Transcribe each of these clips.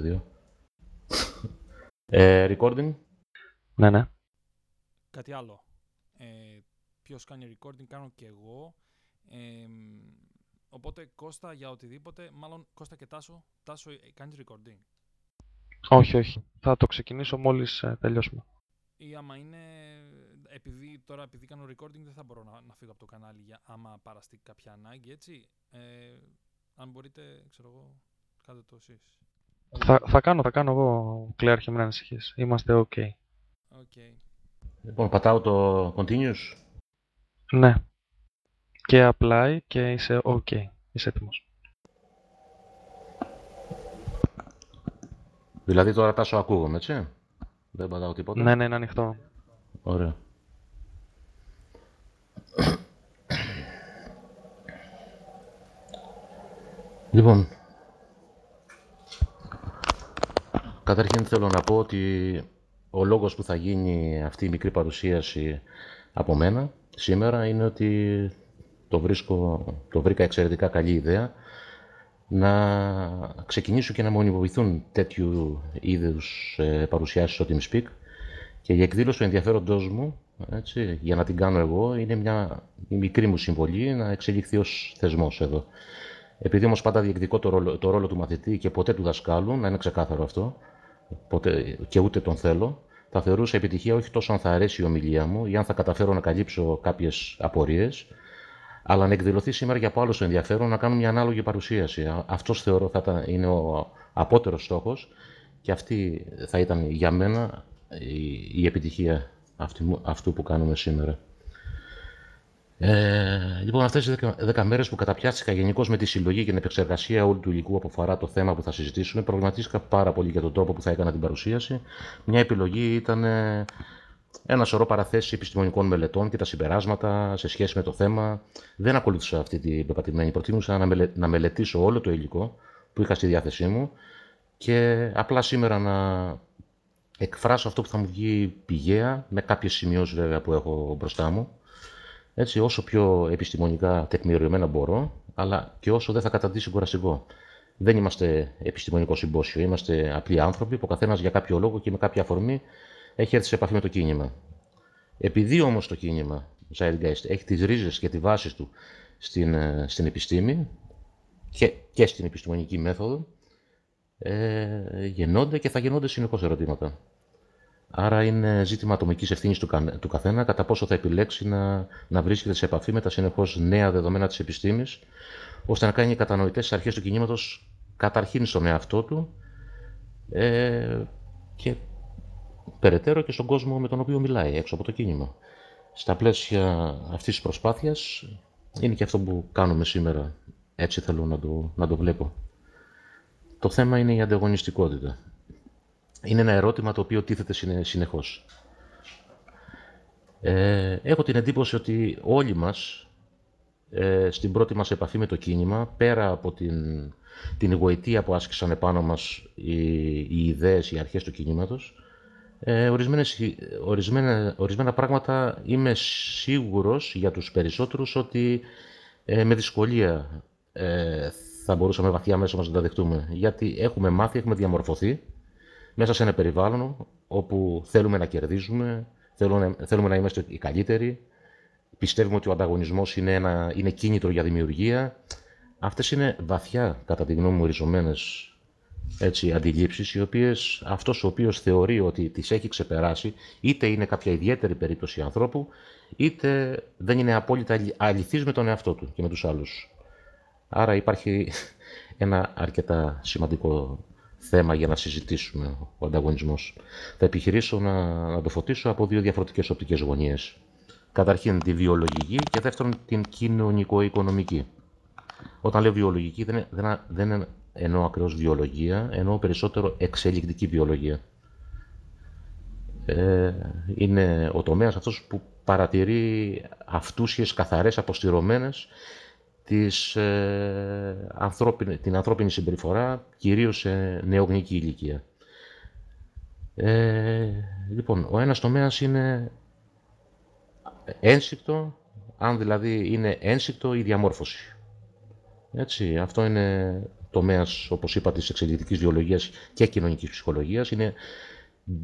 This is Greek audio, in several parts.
δύο. ε, recording. Ναι, ναι. Κάτι άλλο. Ε, ποιος κάνει recording, κάνω και εγώ. Ε, οπότε Κώστα για οτιδήποτε, μάλλον Κώστα και Τάσο, Τάσο ε, κάνεις recording. Όχι, όχι. Θα το ξεκινήσω μόλις ε, τελειώσουμε. Ή άμα είναι, επειδή τώρα επειδή κάνω recording δεν θα μπορώ να, να φύγω από το κανάλι για άμα παραστεί κάποια ανάγκη, έτσι. Ε, αν μπορείτε, ξέρω εγώ, κάντε το εσείς. Θα, θα κάνω, θα κάνω εγώ, Κλέαρ, και μην ανησυχείς. Είμαστε ok. Okay. Λοιπόν, πατάω το continuous. Ναι. Και apply και είσαι ok. Είσαι έτοιμος. Δηλαδή τώρα τάσο ακούγομαι, έτσι; Δεν πατάω τίποτα; Ναι, ναι, είναι ανοιχτό. Ωραία. Λοιπόν, καταρχήν θέλω να πω ότι ο λόγος που θα γίνει αυτή η μικρή παρουσίαση από μένα σήμερα είναι ότι το, βρίσκω, το βρήκα εξαιρετικά καλή ιδέα να ξεκινήσουν και να μονιμοποιηθούν τέτοιου είδους ε, παρουσιάσεις στο TeamSpeak και η εκδήλωση του ενδιαφέροντός μου, έτσι, για να την κάνω εγώ, είναι μια η μικρή μου συμβολή να εξελιχθεί ως θεσμός εδώ. Επειδή όμως πάντα διεκδικώ το ρόλο, το ρόλο του μαθητή και ποτέ του δασκάλου, να είναι ξεκάθαρο αυτό, ποτέ, και ούτε τον θέλω, θα θεωρούσα επιτυχία όχι τόσο αν θα αρέσει η ομιλία μου ή αν θα καταφέρω να καλύψω κάποιες απορίες, αλλά να εκδηλωθεί σήμερα για από άλλο ενδιαφέρον να κάνω μια ανάλογη παρουσίαση. Αυτός θεωρώ θα είναι ο απότερος στόχος και αυτή θα ήταν για μένα η, επιτυχία αυτού που κάνουμε σήμερα. Ε, λοιπόν, αυτές οι 10 μέρες που καταπιάστηκα γενικώς με τη συλλογή και την επεξεργασία όλου του υλικού που αφορά το θέμα που θα συζητήσουμε, προβληματίστηκα πάρα πολύ για τον τρόπο που θα έκανα την παρουσίαση. Μια επιλογή ήταν ε, ένα σωρό παραθέσεις επιστημονικών μελετών και τα συμπεράσματα σε σχέση με το θέμα. Δεν ακολούθησα αυτή την πεπατημένη. Προτίμησα να, να μελετήσω όλο το υλικό που είχα στη διάθεσή μου και απλά σήμερα να εκφράσω αυτό που θα μου βγει πηγαία, με κάποιες σημειώσεις βέβαια που έχω μπροστά μου, έτσι όσο πιο επιστημονικά τεκμηριωμένα μπορώ, αλλά και όσο δεν θα καταντήσει κουραστικό. Δεν είμαστε επιστημονικό συμπόσιο, είμαστε απλοί άνθρωποι που ο καθένας για κάποιο λόγο και με κάποια αφορμή έχει έρθει σε επαφή με το κίνημα. Επειδή όμως το κίνημα, Zeitgeist, έχει τις ρίζες και τη βάση του στην, ε, στην επιστήμη και, και στην επιστημονική μέθοδο, ε, γεννώνται και θα γεννώνται συνεχώς ερωτήματα. Άρα είναι ζήτημα ατομικής ευθύνης του, του καθένα κατά πόσο θα επιλέξει να, να βρίσκεται σε επαφή με τα συνεχώς νέα δεδομένα της επιστήμης, ώστε να κάνει κατανοητές τις αρχές του κινήματος καταρχήν στον εαυτό του ε, και περαιτέρω και στον κόσμο με τον οποίο μιλάει έξω από το κίνημα. Στα πλαίσια αυτής της προσπάθειας είναι και αυτό που κάνουμε σήμερα. Έτσι θέλω να το, να το βλέπω. Το θέμα είναι η ανταγωνιστικότητα. Είναι ένα ερώτημα το οποίο τίθεται συνεχώς. Ε, έχω την εντύπωση ότι όλοι μας, ε, στην πρώτη μας επαφή με το κίνημα, πέρα από την, την γοητεία που άσκησαν επάνω μας οι, οι ιδέες, οι αρχές του κινήματος, ε, ορισμένες, ορισμένα, ορισμένα πράγματα είμαι σίγουρος για τους περισσότερους ότι ε, με δυσκολία ε, θα μπορούσαμε βαθιά μέσα μας να τα δεχτούμε. Γιατί έχουμε μάθει, έχουμε διαμορφωθεί μέσα σε ένα περιβάλλον όπου θέλουμε να κερδίζουμε, θέλουμε, θέλουμε να είμαστε οι καλύτεροι, πιστεύουμε ότι ο ανταγωνισμός είναι, ένα, είναι κίνητρο για δημιουργία. Αυτές είναι βαθιά, κατά τη γνώμη μου, ριζωμένες έτσι, αντιλήψεις, οι οποίες αυτός ο οποίος θεωρεί ότι τις έχει ξεπεράσει, είτε είναι κάποια ιδιαίτερη περίπτωση ανθρώπου, είτε δεν είναι απόλυτα αληθής με τον εαυτό του και με τους άλλους. Άρα υπάρχει ένα αρκετά σημαντικό θέμα για να συζητήσουμε ο ανταγωνισμός. Θα επιχειρήσω να, να το φωτίσω από δύο διαφορετικές οπτικές γωνίες. Καταρχήν τη βιολογική και δεύτερον την κοινωνικο-οικονομική. Όταν λέω βιολογική δεν, δεν, δεν εννοώ ακριβώς βιολογία, εννοώ περισσότερο εξελικτική βιολογία. Ε, είναι ο τομέας αυτός που παρατηρεί αυτούσιες, καθαρές, αποστηρωμένες της, ε, ανθρώπινη, την ανθρώπινη συμπεριφορά, κυρίως σε νεογνική ηλικία. Ε, λοιπόν, ο ένας τομέας είναι ένσυκτο, αν δηλαδή είναι ένσυκτο η διαμόρφωση. Έτσι, αυτό είναι τομέας, όπως είπα, της εξελικτικής βιολογίας και κοινωνικής ψυχολογίας. Είναι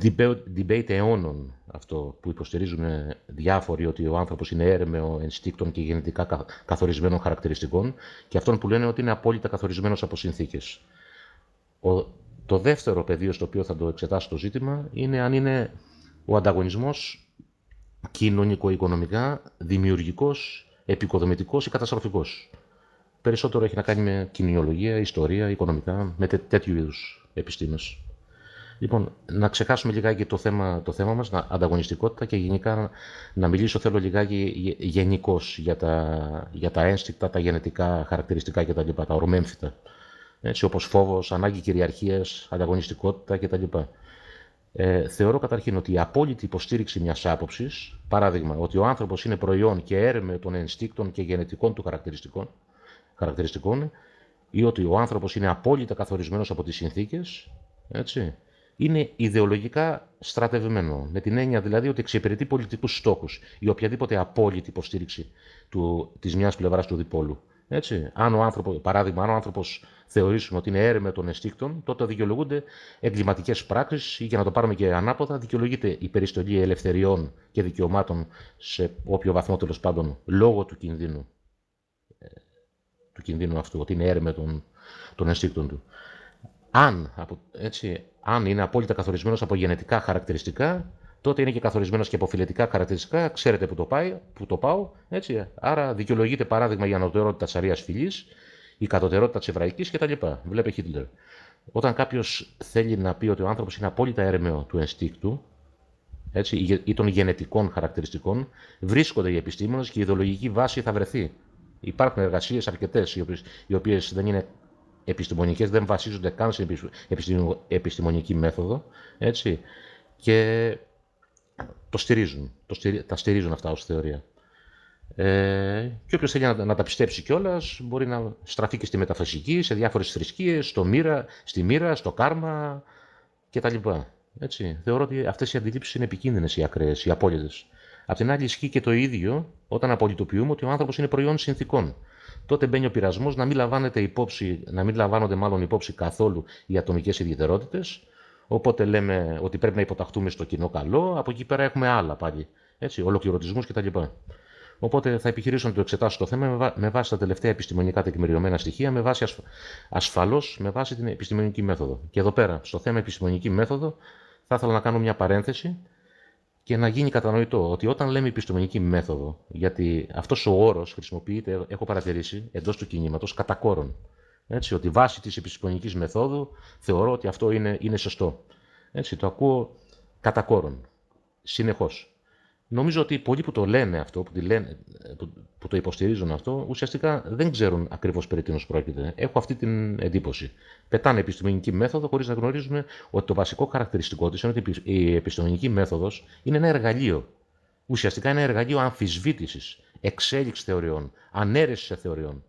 debate, debate αιώνων αυτό που υποστηρίζουν διάφοροι ότι ο άνθρωπος είναι έρμεο ενστίκτων και γενετικά καθορισμένων χαρακτηριστικών και αυτόν που λένε ότι είναι απόλυτα καθορισμένος από συνθήκες. Ο, το δεύτερο πεδίο στο οποίο θα το εξετάσω το ζήτημα είναι αν είναι ο ανταγωνισμός κοινωνικο-οικονομικά δημιουργικός, επικοδομητικός ή καταστροφικός. Περισσότερο έχει να κάνει με κοινωνιολογία, ιστορία, οικονομικά, με τέ, τέτοιου είδους επιστήμες. Λοιπόν, να ξεχάσουμε λιγάκι το θέμα, το θέμα μας, ανταγωνιστικότητα και γενικά να μιλήσω θέλω λιγάκι γενικώς για τα, για τα ένστικτα, τα γενετικά χαρακτηριστικά κτλ. Τα, τα ορμέμφυτα. Έτσι, όπως φόβος, ανάγκη κυριαρχίας, ανταγωνιστικότητα κτλ. Ε, θεωρώ καταρχήν ότι η απόλυτη υποστήριξη μιας άποψης, παράδειγμα, ότι ο άνθρωπος είναι προϊόν και έρμε των ενστίκτων και γενετικών του χαρακτηριστικών, χαρακτηριστικών ή ότι ο άνθρωπος είναι απόλυτα καθορισμένος από τις συνθήκες, έτσι, είναι ιδεολογικά στρατευμένο. Με την έννοια δηλαδή ότι εξυπηρετεί πολιτικούς στόχους ή οποιαδήποτε απόλυτη υποστήριξη της μιας πλευράς του διπόλου. Έτσι. Αν ο άνθρωπο, παράδειγμα, αν ο άνθρωπος θεωρήσουμε ότι είναι έρευνα των αισθήκτων, τότε δικαιολογούνται εγκληματικές πράξεις ή για να το πάρουμε και ανάποδα, δικαιολογείται η περιστολή ελευθεριών και δικαιωμάτων σε όποιο βαθμό τέλος πάντων λόγω του κινδύνου, ε, του κινδύνου αυτού, ότι είναι έρευνα των, των αισθήκτων του. Αν, έτσι, αν είναι απόλυτα καθορισμένος από γενετικά χαρακτηριστικά, τότε είναι και καθορισμένος και από φιλετικά χαρακτηριστικά. Ξέρετε που το, πάει, που το πάω. Έτσι. Άρα δικαιολογείται παράδειγμα η ανωτερότητα της αρίας φυλής, η κατωτερότητα της εβραϊκής κτλ. Βλέπε Χίτλερ. Όταν κάποιος θέλει να πει ότι ο άνθρωπος είναι απόλυτα έρμεο του ενστίκτου έτσι, ή των γενετικών χαρακτηριστικών, βρίσκονται οι επιστήμονες και η ιδεολογική βάση θα βρεθεί. Υπάρχουν εργασίες αρκετές, οι οποίες δεν είναι επιστημονικές δεν βασίζονται καν σε επιστημονική μέθοδο, έτσι, και το στηρίζουν, το τα στηρίζουν αυτά ως θεωρία. Ε, και όποιος θέλει να, να τα πιστέψει κιόλας, μπορεί να στραφεί και στη μεταφυσική, σε διάφορες θρησκείες, στο μοίρα, στη μοίρα, στο κάρμα κτλ. Έτσι. Θεωρώ ότι αυτές οι αντιλήψεις είναι επικίνδυνες, οι ακραίες, οι απόλυτες. Απ' την άλλη ισχύει και το ίδιο όταν απολυτοποιούμε ότι ο άνθρωπος είναι προϊόν συνθήκων τότε μπαίνει ο πειρασμός να μην λαμβάνεται υπόψη, να μην λαμβάνονται μάλλον υπόψη καθόλου οι ατομικές ιδιαιτερότητες. Οπότε λέμε ότι πρέπει να υποταχθούμε στο κοινό καλό. Από εκεί πέρα έχουμε άλλα πάλι. Έτσι, ολοκληρωτισμούς κτλ. Οπότε θα επιχειρήσω να το εξετάσω το θέμα με βάση τα τελευταία επιστημονικά τεκμηριωμένα στοιχεία, με βάση ασφαλώς με βάση την επιστημονική μέθοδο. Και εδώ πέρα, στο θέμα επιστημονική μέθοδο, θα ήθελα να κάνω μια παρένθεση και να γίνει κατανοητό ότι όταν λέμε επιστημονική μέθοδο, γιατί αυτός ο όρος χρησιμοποιείται, έχω παρατηρήσει, εντός του κινήματος, κατά κόρον. Έτσι, ότι βάσει της επιστημονικής μεθόδου θεωρώ ότι αυτό είναι, είναι σωστό. Έτσι, το ακούω κατά κόρον. Συνεχώς. Νομίζω ότι πολλοί που το λένε αυτό, που, λένε, που, το υποστηρίζουν αυτό, ουσιαστικά δεν ξέρουν ακριβώς περί τίνος πρόκειται. Έχω αυτή την εντύπωση. Πετάνε επιστημονική μέθοδο χωρίς να γνωρίζουν ότι το βασικό χαρακτηριστικό της είναι ότι η επιστημονική μέθοδος είναι ένα εργαλείο. Ουσιαστικά είναι ένα εργαλείο αμφισβήτησης, εξέλιξη θεωριών, ανέρεσης θεωριών.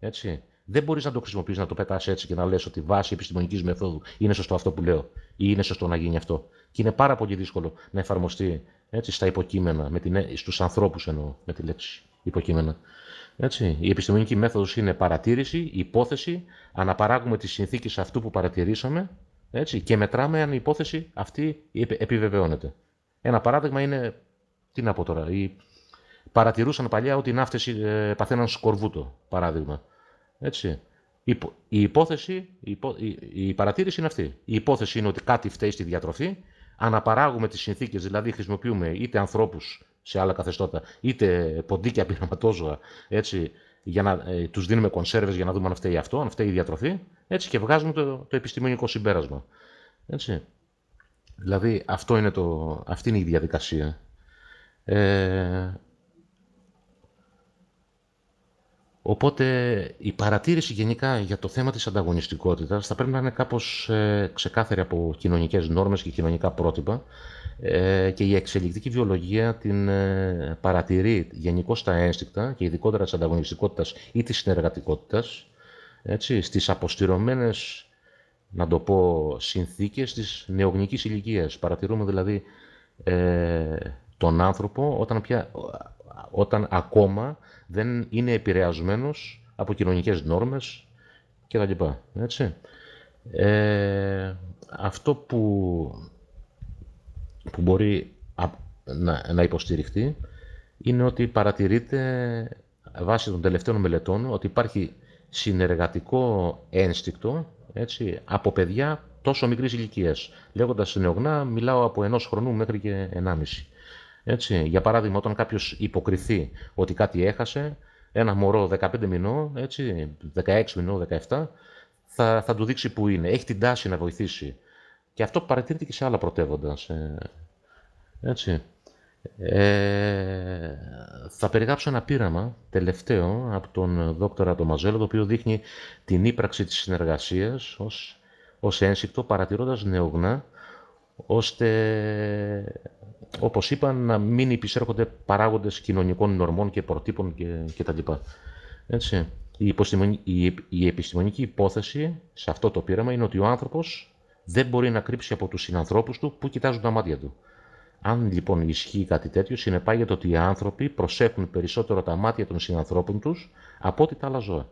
Έτσι. Δεν μπορείς να το χρησιμοποιήσει να το πετάς έτσι και να λες ότι βάσει επιστημονικής μεθόδου είναι σωστό αυτό που λέω ή είναι σωστό να γίνει αυτό. Και είναι πάρα πολύ δύσκολο να εφαρμοστεί έτσι, στα υποκείμενα, με την, στους ανθρώπους εννοώ με τη λέξη υποκείμενα. Έτσι. Η επιστημονική μέθοδος είναι παρατήρηση, υπόθεση, αναπαράγουμε τις συνθήκες αυτού που παρατηρήσαμε έτσι, και μετράμε αν η υπόθεση αυτή επιβεβαιώνεται. Ένα παράδειγμα είναι, τι να πω τώρα, η... παρατηρούσαν παλιά ότι οι ναύτες ε, παθαίναν σκορβούτο, παράδειγμα. Έτσι. Η, η υπόθεση, η, η παρατήρηση είναι αυτή. Η υπόθεση είναι ότι κάτι φταίει στη διατροφή αναπαράγουμε τις συνθήκες, δηλαδή χρησιμοποιούμε είτε ανθρώπους σε άλλα καθεστώτα, είτε ποντίκια πειραματόζωα, έτσι, για να ε, τους δίνουμε κονσέρβες για να δούμε αν φταίει αυτό, αν φταίει η διατροφή, έτσι, και βγάζουμε το, το επιστημονικό συμπέρασμα. Έτσι. Δηλαδή αυτό είναι το, αυτή είναι η διαδικασία. Ε, Οπότε η παρατήρηση γενικά για το θέμα της ανταγωνιστικότητας θα πρέπει να είναι κάπως ε, ξεκάθαρη από κοινωνικές νόρμες και κοινωνικά πρότυπα ε, και η εξελικτική βιολογία την ε, παρατηρεί γενικώ τα ένστικτα και ειδικότερα της ανταγωνιστικότητας ή της συνεργατικότητας έτσι, στις αποστηρωμένες να το πω, συνθήκες της νεογνικής ηλικίας. Παρατηρούμε δηλαδή ε, τον άνθρωπο όταν, πια, όταν ακόμα δεν είναι επηρεασμένος από κοινωνικές νόρμες και τα λοιπά. Έτσι. Ε, αυτό που, που μπορεί να, να υποστηριχτεί είναι ότι παρατηρείται βάσει των τελευταίων μελετών ότι υπάρχει συνεργατικό ένστικτο έτσι, από παιδιά τόσο μικρής ηλικίας. Λέγοντας νεογνά, μιλάω από ενός χρονού μέχρι και ενάμιση. Έτσι, για παράδειγμα, όταν κάποιος υποκριθεί ότι κάτι έχασε, ένα μωρό 15 μηνών, έτσι, 16 μηνών, 17, θα, θα του δείξει που είναι. Έχει την τάση να βοηθήσει. Και αυτό παρατηρείται και σε άλλα πρωτεύοντα. Έτσι. Ε, θα περιγράψω ένα πείραμα τελευταίο από τον δόκτωρα Μαζέλο, το οποίο δείχνει την ύπραξη της συνεργασίας ως, ως ένσυκτο, παρατηρώντας νεογνά, ώστε, όπως είπα, να μην υπησέρχονται παράγοντες κοινωνικών νορμών και προτύπων και, και τα λοιπά. Έτσι. Η, η, η επιστημονική υπόθεση σε αυτό το πείραμα είναι ότι ο άνθρωπος δεν μπορεί να κρύψει από τους συνανθρώπους του που κοιτάζουν τα μάτια του. Αν λοιπόν ισχύει κάτι τέτοιο, συνεπάγεται ότι οι άνθρωποι προσέχουν περισσότερο τα μάτια των συνανθρώπων τους από ό,τι τα άλλα ζώα.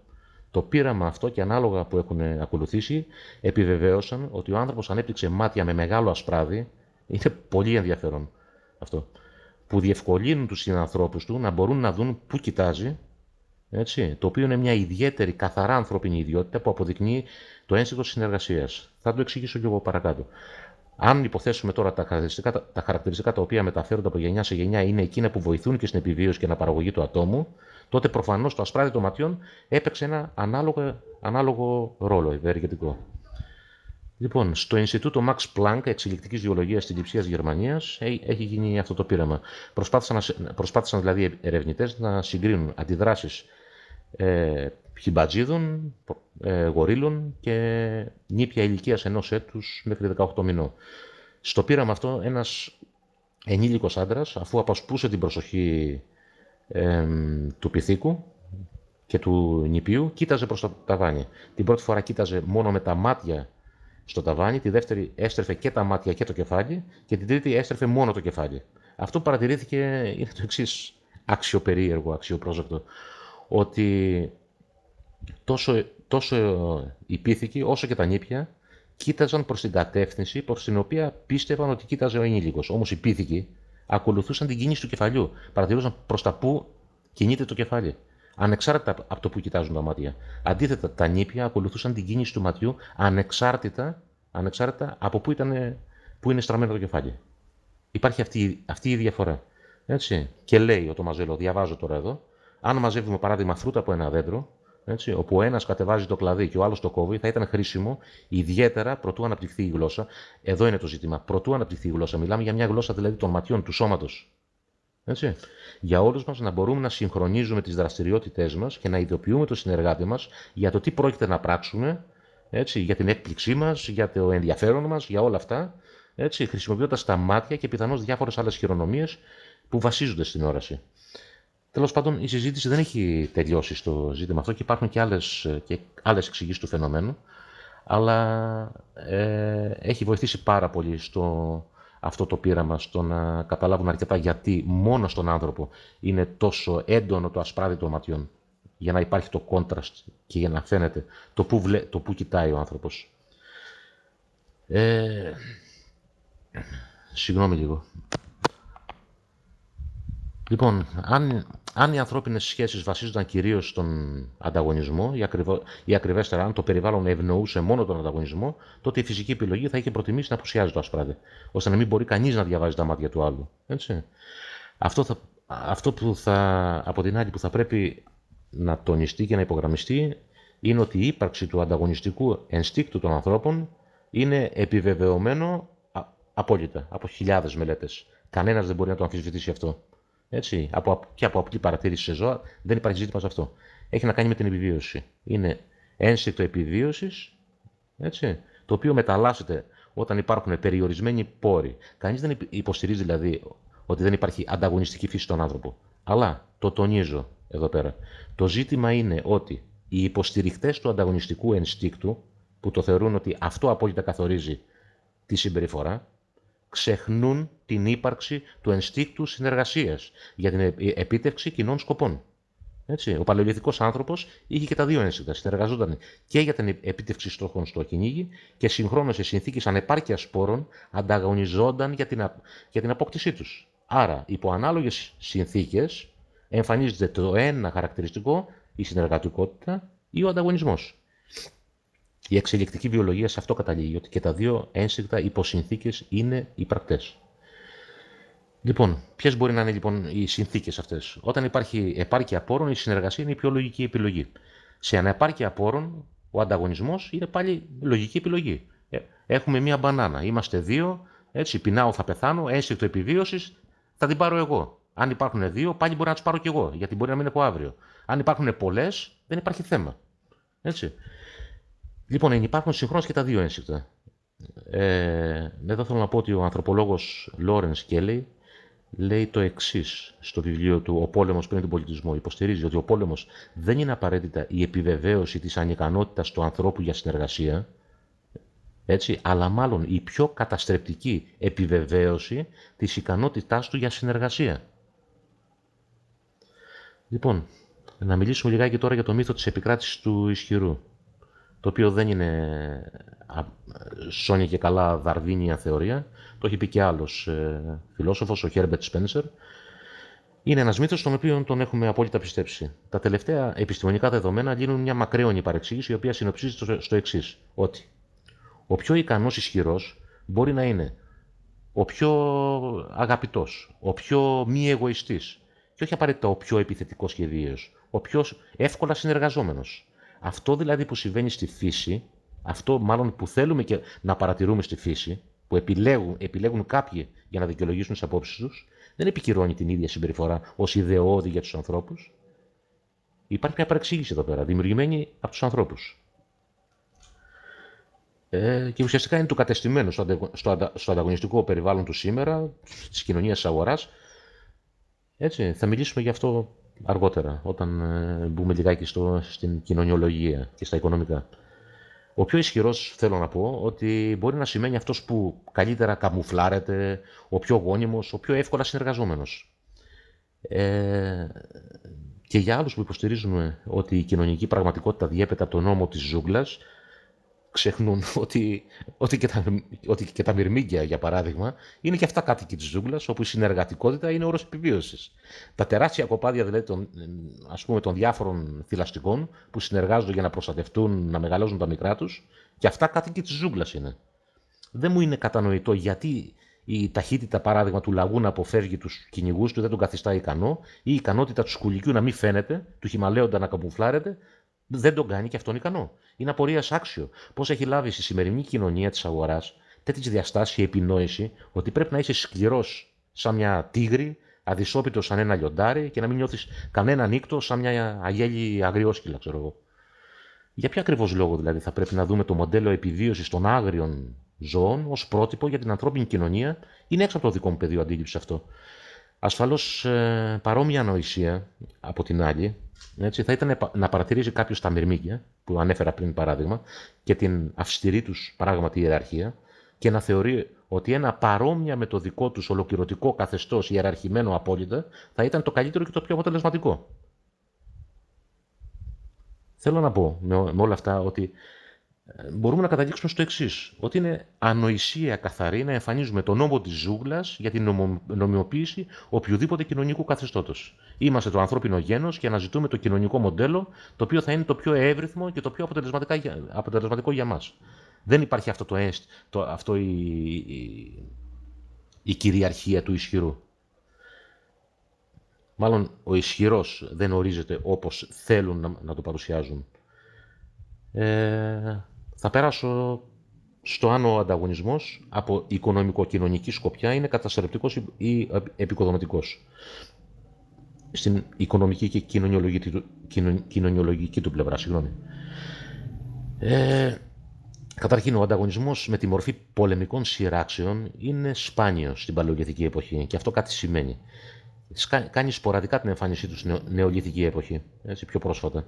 Το πείραμα αυτό και ανάλογα που έχουν ακολουθήσει επιβεβαίωσαν ότι ο άνθρωπος ανέπτυξε μάτια με μεγάλο ασπράδι. Είναι πολύ ενδιαφέρον αυτό. Που διευκολύνουν τους συνανθρώπους του να μπορούν να δουν πού κοιτάζει, έτσι, το οποίο είναι μια ιδιαίτερη καθαρά ανθρώπινη ιδιότητα που αποδεικνύει το ένστικτο συνεργασίας. Θα το εξηγήσω και εγώ παρακάτω. Αν υποθέσουμε τώρα τα χαρακτηριστικά, τα χαρακτηριστικά τα οποία μεταφέρονται από γενιά σε γενιά είναι εκείνα που βοηθούν και στην επιβίωση και την απαραγωγή του ατόμου, τότε προφανώς το ασπράδι των ματιών έπαιξε ένα ανάλογο, ανάλογο ρόλο ευεργετικό. Λοιπόν, στο Ινστιτούτο Max Planck Εξελικτικής Βιολογία στην Κυψία Γερμανίας έχει γίνει αυτό το πείραμα. Προσπάθησαν, προσπάθησαν δηλαδή ερευνητές να συγκρίνουν αντιδράσεις ε, χιμπατζίδων, ε, γορίλων και νήπια ηλικίας ενός έτους μέχρι 18 μηνών. Στο πείραμα αυτό, ένας ενήλικος άντρας, αφού απασπούσε την προσοχή του πυθίκου και του νηπίου, κοίταζε προς το ταβάνι. Την πρώτη φορά κοίταζε μόνο με τα μάτια στο ταβάνι, τη δεύτερη έστρεφε και τα μάτια και το κεφάλι και την τρίτη έστρεφε μόνο το κεφάλι. Αυτό που παρατηρήθηκε είναι το εξής αξιοπερίεργο, αξιοπρόσεκτο, ότι τόσο, τόσο οι πίθηκοι όσο και τα νήπια κοίταζαν προς την κατεύθυνση προς την οποία πίστευαν ότι κοίταζε ο ενήλικος. Όμως οι πίθηκοι ακολουθούσαν την κίνηση του κεφαλιού. Παρατηρούσαν προς τα που κινείται το κεφάλι. Ανεξάρτητα από το που κοιτάζουν τα μάτια. Αντίθετα, τα νήπια ακολουθούσαν την κίνηση του ματιού ανεξάρτητα, ανεξάρτητα από που, ήταν, που είναι στραμμένο το κεφάλι. Υπάρχει αυτή, αυτή η διαφορά. Έτσι. Και λέει ο Τομαζέλο, διαβάζω τώρα εδώ, αν μαζεύουμε παράδειγμα φρούτα από ένα δέντρο, έτσι, όπου ο ένας κατεβάζει το κλαδί και ο άλλος το κόβει, θα ήταν χρήσιμο ιδιαίτερα προτού αναπτυχθεί η γλώσσα. Εδώ είναι το ζήτημα. Προτού αναπτυχθεί η γλώσσα. Μιλάμε για μια γλώσσα δηλαδή των ματιών, του σώματος. Έτσι. Για όλους μας να μπορούμε να συγχρονίζουμε τις δραστηριότητές μας και να ειδοποιούμε το συνεργάτη μας για το τι πρόκειται να πράξουμε, έτσι, για την έκπληξή μας, για το ενδιαφέρον μας, για όλα αυτά, χρησιμοποιώντας τα μάτια και πιθανώς διάφορες άλλες χειρονομίες που βασίζονται στην όραση. Τέλος πάντων, η συζήτηση δεν έχει τελειώσει στο ζήτημα αυτό και υπάρχουν και άλλες και άλλες εξηγήσεις του φαινομένου, αλλά ε, έχει βοηθήσει πάρα πολύ στο, αυτό το πείραμα στο να καταλάβουν αρκετά γιατί μόνο στον άνθρωπο είναι τόσο έντονο το ασπράδι των ματιών για να υπάρχει το κόντραστ και για να φαίνεται το που, βλέ, το που κοιτάει ο άνθρωπος. Ε, συγγνώμη λίγο. Λοιπόν, αν, αν οι ανθρώπινες σχέσεις βασίζονταν κυρίως στον ανταγωνισμό, ή, ακριβώ, ή ακριβέστερα αν το περιβάλλον ευνοούσε μόνο τον ανταγωνισμό, τότε η φυσική επιλογή θα είχε προτιμήσει να απουσιάζει το ασπράδι, ώστε να μην μπορεί κανείς να διαβάζει τα μάτια του άλλου. Έτσι. Αυτό, θα, αυτό που θα, από την άλλη που θα πρέπει να τονιστεί και να υπογραμμιστεί είναι ότι η ύπαρξη του ανταγωνιστικού ενστίκτου των ανθρώπων είναι επιβεβαιωμένο απόλυτα από χιλιάδες μελέτες. Κανένας δεν μπορεί να το αμφισβητήσει αυτό. Έτσι, από, και από απλή παρατήρηση σε ζώα δεν υπάρχει ζήτημα σε αυτό. Έχει να κάνει με την επιβίωση. Είναι ένστικτο επιβίωσης, το οποίο μεταλλάσσεται όταν υπάρχουν περιορισμένοι πόροι. Κανείς δεν υποστηρίζει δηλαδή ότι δεν υπάρχει ανταγωνιστική φύση στον άνθρωπο. Αλλά το τονίζω εδώ πέρα. Το ζήτημα είναι ότι οι υποστηριχτές του ανταγωνιστικού ενστίκτου, που το θεωρούν ότι αυτό απόλυτα καθορίζει τη συμπεριφορά, ξεχνούν την ύπαρξη του ενστίκτου συνεργασίας για την επίτευξη κοινών σκοπών. Έτσι, ο παλαιολιθικός άνθρωπος είχε και τα δύο ένστικτα. Συνεργαζόταν και για την επίτευξη στόχων στο κυνήγι και συγχρόνως σε συνθήκες ανεπάρκειας σπόρων ανταγωνιζόταν για την, για την απόκτησή τους. Άρα, υπό ανάλογες συνθήκες εμφανίζεται το ένα χαρακτηριστικό, η συνεργατικότητα ή ο ανταγωνισμός. Η εξελικτική βιολογία σε αυτό καταλήγει, ότι και τα δύο ένστικτα υπό συνθήκες είναι υπαρκτές. Λοιπόν, ποιες μπορεί να είναι λοιπόν οι συνθήκες αυτές; Όταν υπάρχει επάρκεια πόρων, η συνεργασία είναι η πιο λογική επιλογή. Σε ανεπάρκεια πόρων, ο ανταγωνισμός είναι πάλι λογική επιλογή. Ε, έχουμε μία μπανάνα. Είμαστε δύο, έτσι, πεινάω, θα πεθάνω, ένστικτο επιβίωσης, θα την πάρω εγώ. Αν υπάρχουν δύο, πάλι μπορεί να τις πάρω κι εγώ, γιατί μπορεί να μην έχω αύριο. Αν υπάρχουν πολλές, δεν υπάρχει θέμα. Έτσι. Λοιπόν, υπάρχουν συγχρόνως και τα δύο ένστικτα. Ε, εδώ θέλω να πω ότι ο ανθρωπολόγος Λόρενς Κέλλη λέει το εξής στο βιβλίο του Ο πόλεμος πριν τον πολιτισμό. Υποστηρίζει ότι ο πόλεμος δεν είναι απαραίτητα η επιβεβαίωση της ανικανότητας του ανθρώπου για συνεργασία, έτσι, αλλά μάλλον η πιο καταστρεπτική επιβεβαίωση της ικανότητάς του για συνεργασία. Λοιπόν, να μιλήσουμε λιγάκι τώρα για το μύθο της επικράτησης του ισχυρού, το οποίο δεν είναι σόνια και καλά δαρβίνια θεωρία, το έχει πει και άλλος ε, φιλόσοφος, ο Herbert Spencer. Είναι ένας μύθος τον οποίο τον έχουμε απόλυτα πιστέψει. Τα τελευταία επιστημονικά δεδομένα λύνουν μια μακραίωνη παρεξήγηση, η οποία συνοψίζεται στο, στο εξής: Ότι ο πιο ικανός ισχυρός μπορεί να είναι ο πιο αγαπητός, ο πιο μη εγωιστής, και όχι απαραίτητα ο πιο επιθετικός και ο πιο εύκολα συνεργαζόμενος. Αυτό δηλαδή που συμβαίνει στη φύση, αυτό μάλλον που θέλουμε και να παρατηρούμε στη φύση, που επιλέγουν, επιλέγουν κάποιοι για να δικαιολογήσουν τις απόψεις τους, δεν επικυρώνει την ίδια συμπεριφορά ως ιδεώδη για τους ανθρώπους. Υπάρχει μια παρεξήγηση εδώ πέρα, δημιουργημένη από τους ανθρώπους. Ε, και ουσιαστικά είναι το κατεστημένο στο, στο, στο ανταγωνιστικό περιβάλλον του σήμερα, της κοινωνίας της αγοράς. Έτσι, θα μιλήσουμε γι' αυτό αργότερα, όταν ε, μπούμε λιγάκι στο, στην κοινωνιολογία και στα οικονομικά. Ο πιο ισχυρός θέλω να πω ότι μπορεί να σημαίνει αυτός που καλύτερα καμουφλάρεται, ο πιο γόνιμος, ο πιο εύκολα συνεργαζόμενος. Ε, και για άλλους που υποστηρίζουν ότι η κοινωνική πραγματικότητα διέπεται από τον νόμο της ζούγκλας, ξεχνούν ότι, ότι, και τα, ότι και τα μυρμήγκια, για παράδειγμα, είναι και αυτά κάτοικοι της ζούγκλας, όπου η συνεργατικότητα είναι όρος επιβίωσης. Τα τεράστια κοπάδια δηλαδή των, ας πούμε, των διάφορων θηλαστικών που συνεργάζονται για να προστατευτούν, να μεγαλώσουν τα μικρά τους, και αυτά κάτοικοι της ζούγκλας είναι. Δεν μου είναι κατανοητό γιατί η ταχύτητα, παράδειγμα, του λαγού να αποφεύγει τους κυνηγούς του δεν τον καθιστά ικανό, ή η ικανότητα του σκουλικιού να μην φαίνεται, του χυμαλέοντα να καμπουφλάρεται, δεν τον κάνει και αυτόν ικανό. Είναι απορίας άξιο. Πώς έχει λάβει στη σημερινή κοινωνία της αγοράς τέτοιες διαστάσεις η επινόηση ότι πρέπει να είσαι σκληρός σαν μια τίγρη, αδυσόπιτος σαν ένα λιοντάρι και να μην νιώθεις κανένα νύκτο σαν μια αγέλη αγριόσκυλα, ξέρω εγώ. Για ποιο ακριβώς λόγο δηλαδή θα πρέπει να δούμε το μοντέλο επιβίωσης των άγριων ζώων ως πρότυπο για την ανθρώπινη κοινωνία, είναι έξω από το δικό μου πεδίο αντίληψη αυτό; Ασφαλώς ε, παρόμοια ανοησία από την άλλη έτσι, θα ήταν να παρατηρήσει κάποιος τα μυρμήγκια, που ανέφερα πριν παράδειγμα, και την αυστηρή τους πράγματι ιεραρχία, και να θεωρεί ότι ένα παρόμοια με το δικό τους ολοκληρωτικό καθεστώς ιεραρχημένο απόλυτα θα ήταν το καλύτερο και το πιο αποτελεσματικό. Θέλω να πω με, όλα αυτά ότι μπορούμε να καταλήξουμε στο εξής: Ότι είναι ανοησία καθαρή να εμφανίζουμε τον νόμο της ζούγκλας για την νομιμοποίηση οποιοδήποτε κοινωνικού καθεστώτος. Είμαστε το ανθρώπινο γένος και αναζητούμε το κοινωνικό μοντέλο το οποίο θα είναι το πιο εύρυθμο και το πιο αποτελεσματικό για μας. Δεν υπάρχει αυτό, το, το αυτό η, η, η κυριαρχία του ισχυρού. Μάλλον ο ισχυρός δεν ορίζεται όπως θέλουν να, να το παρουσιάζουν. Ε, θα πέρασω στο αν ο ανταγωνισμός από οικονομικο-κοινωνική σκοπιά είναι καταστρεπτικός ή επικοδομητικός. Στην οικονομική και κοινωνιολογική, κοινωνιολογική του πλευρά, συγγνώμη. Ε, καταρχήν, ο ανταγωνισμός με τη μορφή πολεμικών σειράξεων είναι σπάνιος στην παλαιολιθική εποχή και αυτό κάτι σημαίνει. Κάνει σποραδικά την εμφάνισή τους στην νεολιθική εποχή, έτσι, πιο πρόσφατα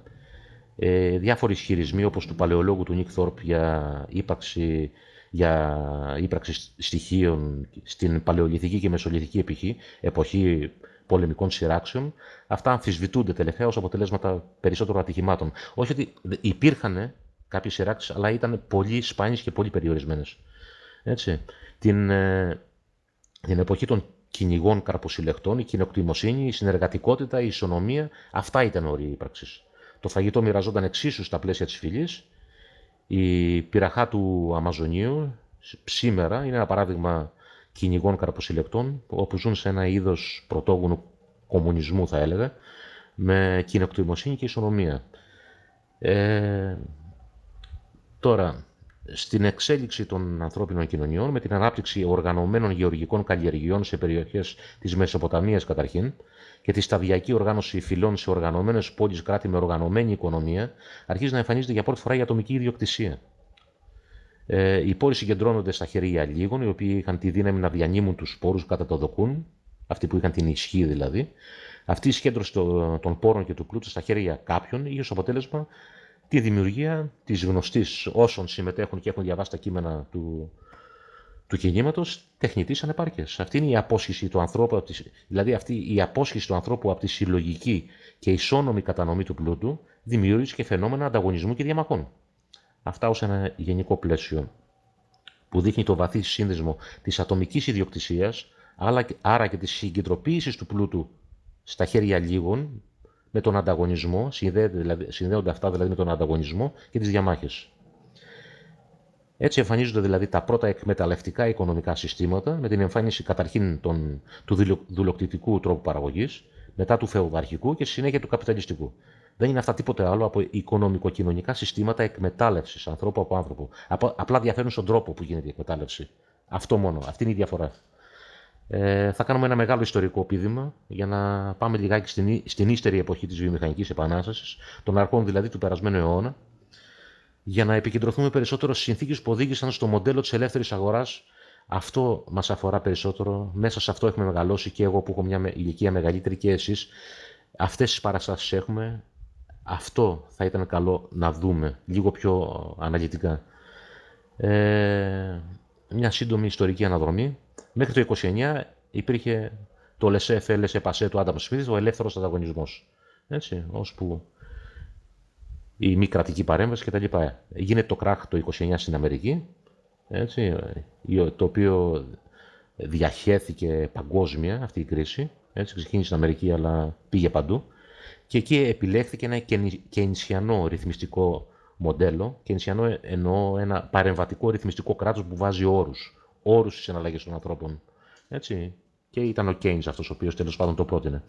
ε, διάφοροι ισχυρισμοί όπως του παλαιολόγου του Νίκ Θόρπ για ύπαρξη, για ύπαρξη στοιχείων στην παλαιολιθική και μεσολιθική εποχή, εποχή πολεμικών σειράξεων. Αυτά αμφισβητούνται τελευταία ως αποτελέσματα περισσότερων ατυχημάτων. Όχι ότι υπήρχαν κάποιες σειράξεις, αλλά ήταν πολύ σπάνιες και πολύ περιορισμένες. Έτσι. Την, ε, την εποχή των κυνηγών καρποσυλλεκτών, η κοινοκτημοσύνη, η συνεργατικότητα, η ισονομία, αυτά ήταν όροι ύπαρξης. Το φαγητό μοιραζόταν εξίσου στα πλαίσια της φυλή. Η πυραχά του Αμαζονίου σήμερα είναι ένα παράδειγμα κυνηγών καρποσυλλεκτών, όπου ζουν σε ένα είδος πρωτόγονου κομμουνισμού, θα έλεγα, με κοινοκτημοσύνη και ισονομία. Ε, τώρα, στην εξέλιξη των ανθρώπινων κοινωνιών με την ανάπτυξη οργανωμένων γεωργικών καλλιεργειών σε περιοχές της Μεσοποταμίας καταρχήν και τη σταδιακή οργάνωση φυλών σε οργανωμένες πόλεις κράτη με οργανωμένη οικονομία αρχίζει να εμφανίζεται για πρώτη φορά η ατομική ιδιοκτησία. Ε, οι πόλεις συγκεντρώνονται στα χέρια λίγων, οι οποίοι είχαν τη δύναμη να διανύμουν τους σπόρους κατά το δοκούν, αυτοί που είχαν την ισχύ δηλαδή. Αυτή η συγκέντρωση των πόρων και του πλούτου στα χέρια κάποιων είχε ως αποτέλεσμα τη δημιουργία της γνωστής όσων συμμετέχουν και έχουν διαβάσει τα κείμενα του, του κινήματος τεχνητής ανεπάρκειας. Αυτή είναι η απόσχηση του ανθρώπου, δηλαδή αυτή η απόσχηση του ανθρώπου από τη συλλογική και ισόνομη κατανομή του πλούτου δημιούργησε και φαινόμενα ανταγωνισμού και διαμαχών. Αυτά ως ένα γενικό πλαίσιο που δείχνει το βαθύ σύνδεσμο της ατομικής ιδιοκτησίας, άρα και της συγκεντροποίησης του πλούτου στα χέρια λίγων, με τον ανταγωνισμό, συνδέονται, δηλαδή, συνδέονται αυτά δηλαδή με τον ανταγωνισμό και τις διαμάχες. Έτσι εμφανίζονται δηλαδή τα πρώτα εκμεταλλευτικά οικονομικά συστήματα με την εμφάνιση καταρχήν των, του δουλοκτητικού τρόπου παραγωγής, μετά του φεουδαρχικού και στη συνέχεια του καπιταλιστικού. Δεν είναι αυτά τίποτε άλλο από οικονομικοκοινωνικά συστήματα εκμετάλλευσης ανθρώπου από άνθρωπο. Απλά διαφέρουν στον τρόπο που γίνεται η εκμετάλλευση. Αυτό μόνο. Αυτή είναι η διαφορά. Ε, θα κάνουμε ένα μεγάλο ιστορικό πείδημα για να πάμε λιγάκι στην, στην ύστερη εποχή της βιομηχανικής επανάστασης, των αρχών δηλαδή του περασμένου αιώνα, για να επικεντρωθούμε περισσότερο στις συνθήκες που οδήγησαν στο μοντέλο της ελεύθερης αγοράς. Αυτό μας αφορά περισσότερο. Μέσα σε αυτό έχουμε μεγαλώσει και εγώ που έχω μια ηλικία μεγαλύτερη και εσείς. Αυτές τις παραστάσεις έχουμε. Αυτό θα ήταν καλό να δούμε λίγο πιο αναλυτικά. Ε, μια σύντομη ιστορική αναδρομή. Μέχρι το 29 υπήρχε το λεσέ λεσέ πασέ του Άνταμ Σμιθ, ο ελεύθερος ανταγωνισμός. Έτσι, ώσπου η μη κρατική παρέμβασης κτλ. Γίνεται το κράχ το 29 στην Αμερική, έτσι, το οποίο διαχέθηκε παγκόσμια αυτή η κρίση. Έτσι, ξεκίνησε στην Αμερική, αλλά πήγε παντού. Και εκεί επιλέχθηκε ένα κενσιανό ρυθμιστικό μοντέλο. Κενσιανό εννοώ ένα παρεμβατικό ρυθμιστικό κράτος που βάζει όρους όρους στις συναλλαγές των ανθρώπων. Έτσι. Και ήταν ο Κέινς αυτός ο οποίος τέλος πάντων το πρότεινε.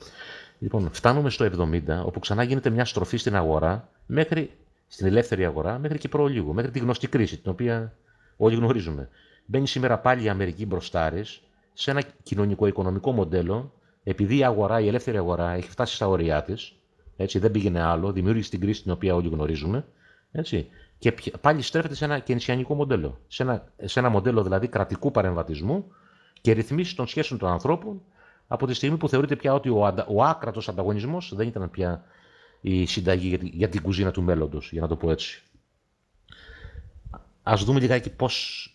Λοιπόν, φτάνουμε στο 70, όπου ξανά γίνεται μια στροφή στην αγορά, μέχρι στην ελεύθερη αγορά, μέχρι και προλίγο, μέχρι τη γνωστή κρίση, την οποία όλοι γνωρίζουμε. Μπαίνει σήμερα πάλι η Αμερική μπροστάρης σε ένα κοινωνικό-οικονομικό μοντέλο, επειδή η αγορά, η ελεύθερη αγορά, έχει φτάσει στα όρια της, έτσι, δεν πήγαινε άλλο, δημιούργησε την κρίση την οποία όλοι γνωρίζουμε, έτσι, και πάλι στρέφεται σε ένα κενσιανικό μοντέλο. Σε ένα, σε ένα μοντέλο δηλαδή κρατικού παρεμβατισμού και ρυθμίσεις των σχέσεων των ανθρώπων από τη στιγμή που θεωρείται πια ότι ο, αντα, ο άκρατος ανταγωνισμός δεν ήταν πια η συνταγή για, την κουζίνα του μέλλοντος, για να το πω έτσι. Α δούμε λιγάκι πώς.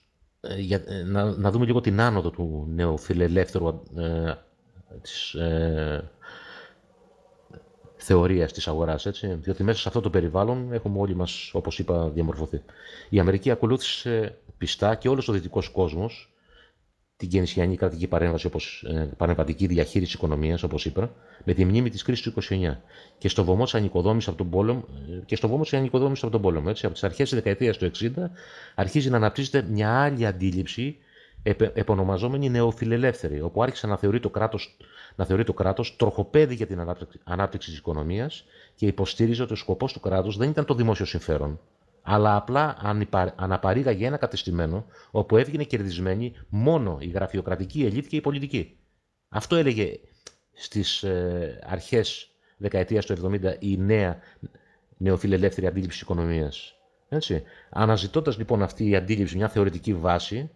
Ε, ε, να, να δούμε λίγο την άνοδο του νεοφιλελεύθερου ε, της, ε, θεωρίας της αγοράς. Διότι μέσα σε αυτό το περιβάλλον έχουμε όλοι μας, όπως είπα, διαμορφωθεί. Η Αμερική ακολούθησε πιστά και όλος ο δυτικός κόσμος την κενσιανή κρατική παρέμβαση, όπως, ε, παρεμβατική διαχείριση οικονομίας, όπως είπα, με τη μνήμη της κρίσης του 29. Και στο βωμό της ανοικοδόμησης από τον πόλεμο, ε, και στο βωμό της ανοικοδόμησης από τον πόλεμο. Έτσι, από τις αρχές της δεκαετίας του 60 αρχίζει να αναπτύσσεται μια άλλη αντίληψη επωνομαζόμενη νεοφιλελεύθερη, όπου άρχισε να θεωρεί το κράτος να θεωρεί το κράτος τροχοπέδι για την ανάπτυξη, της οικονομίας και υποστήριζε ότι ο σκοπός του κράτους δεν ήταν το δημόσιο συμφέρον, αλλά απλά αναπαρήγαγε ένα κατεστημένο όπου έβγαινε κερδισμένη μόνο η γραφειοκρατική ελίτ και η πολιτική. Αυτό έλεγε στις ε, αρχές δεκαετίας του 70 η νέα νεοφιλελεύθερη αντίληψη οικονομίας. Αναζητώντας λοιπόν αυτή η αντίληψη μια θεωρητική βάση,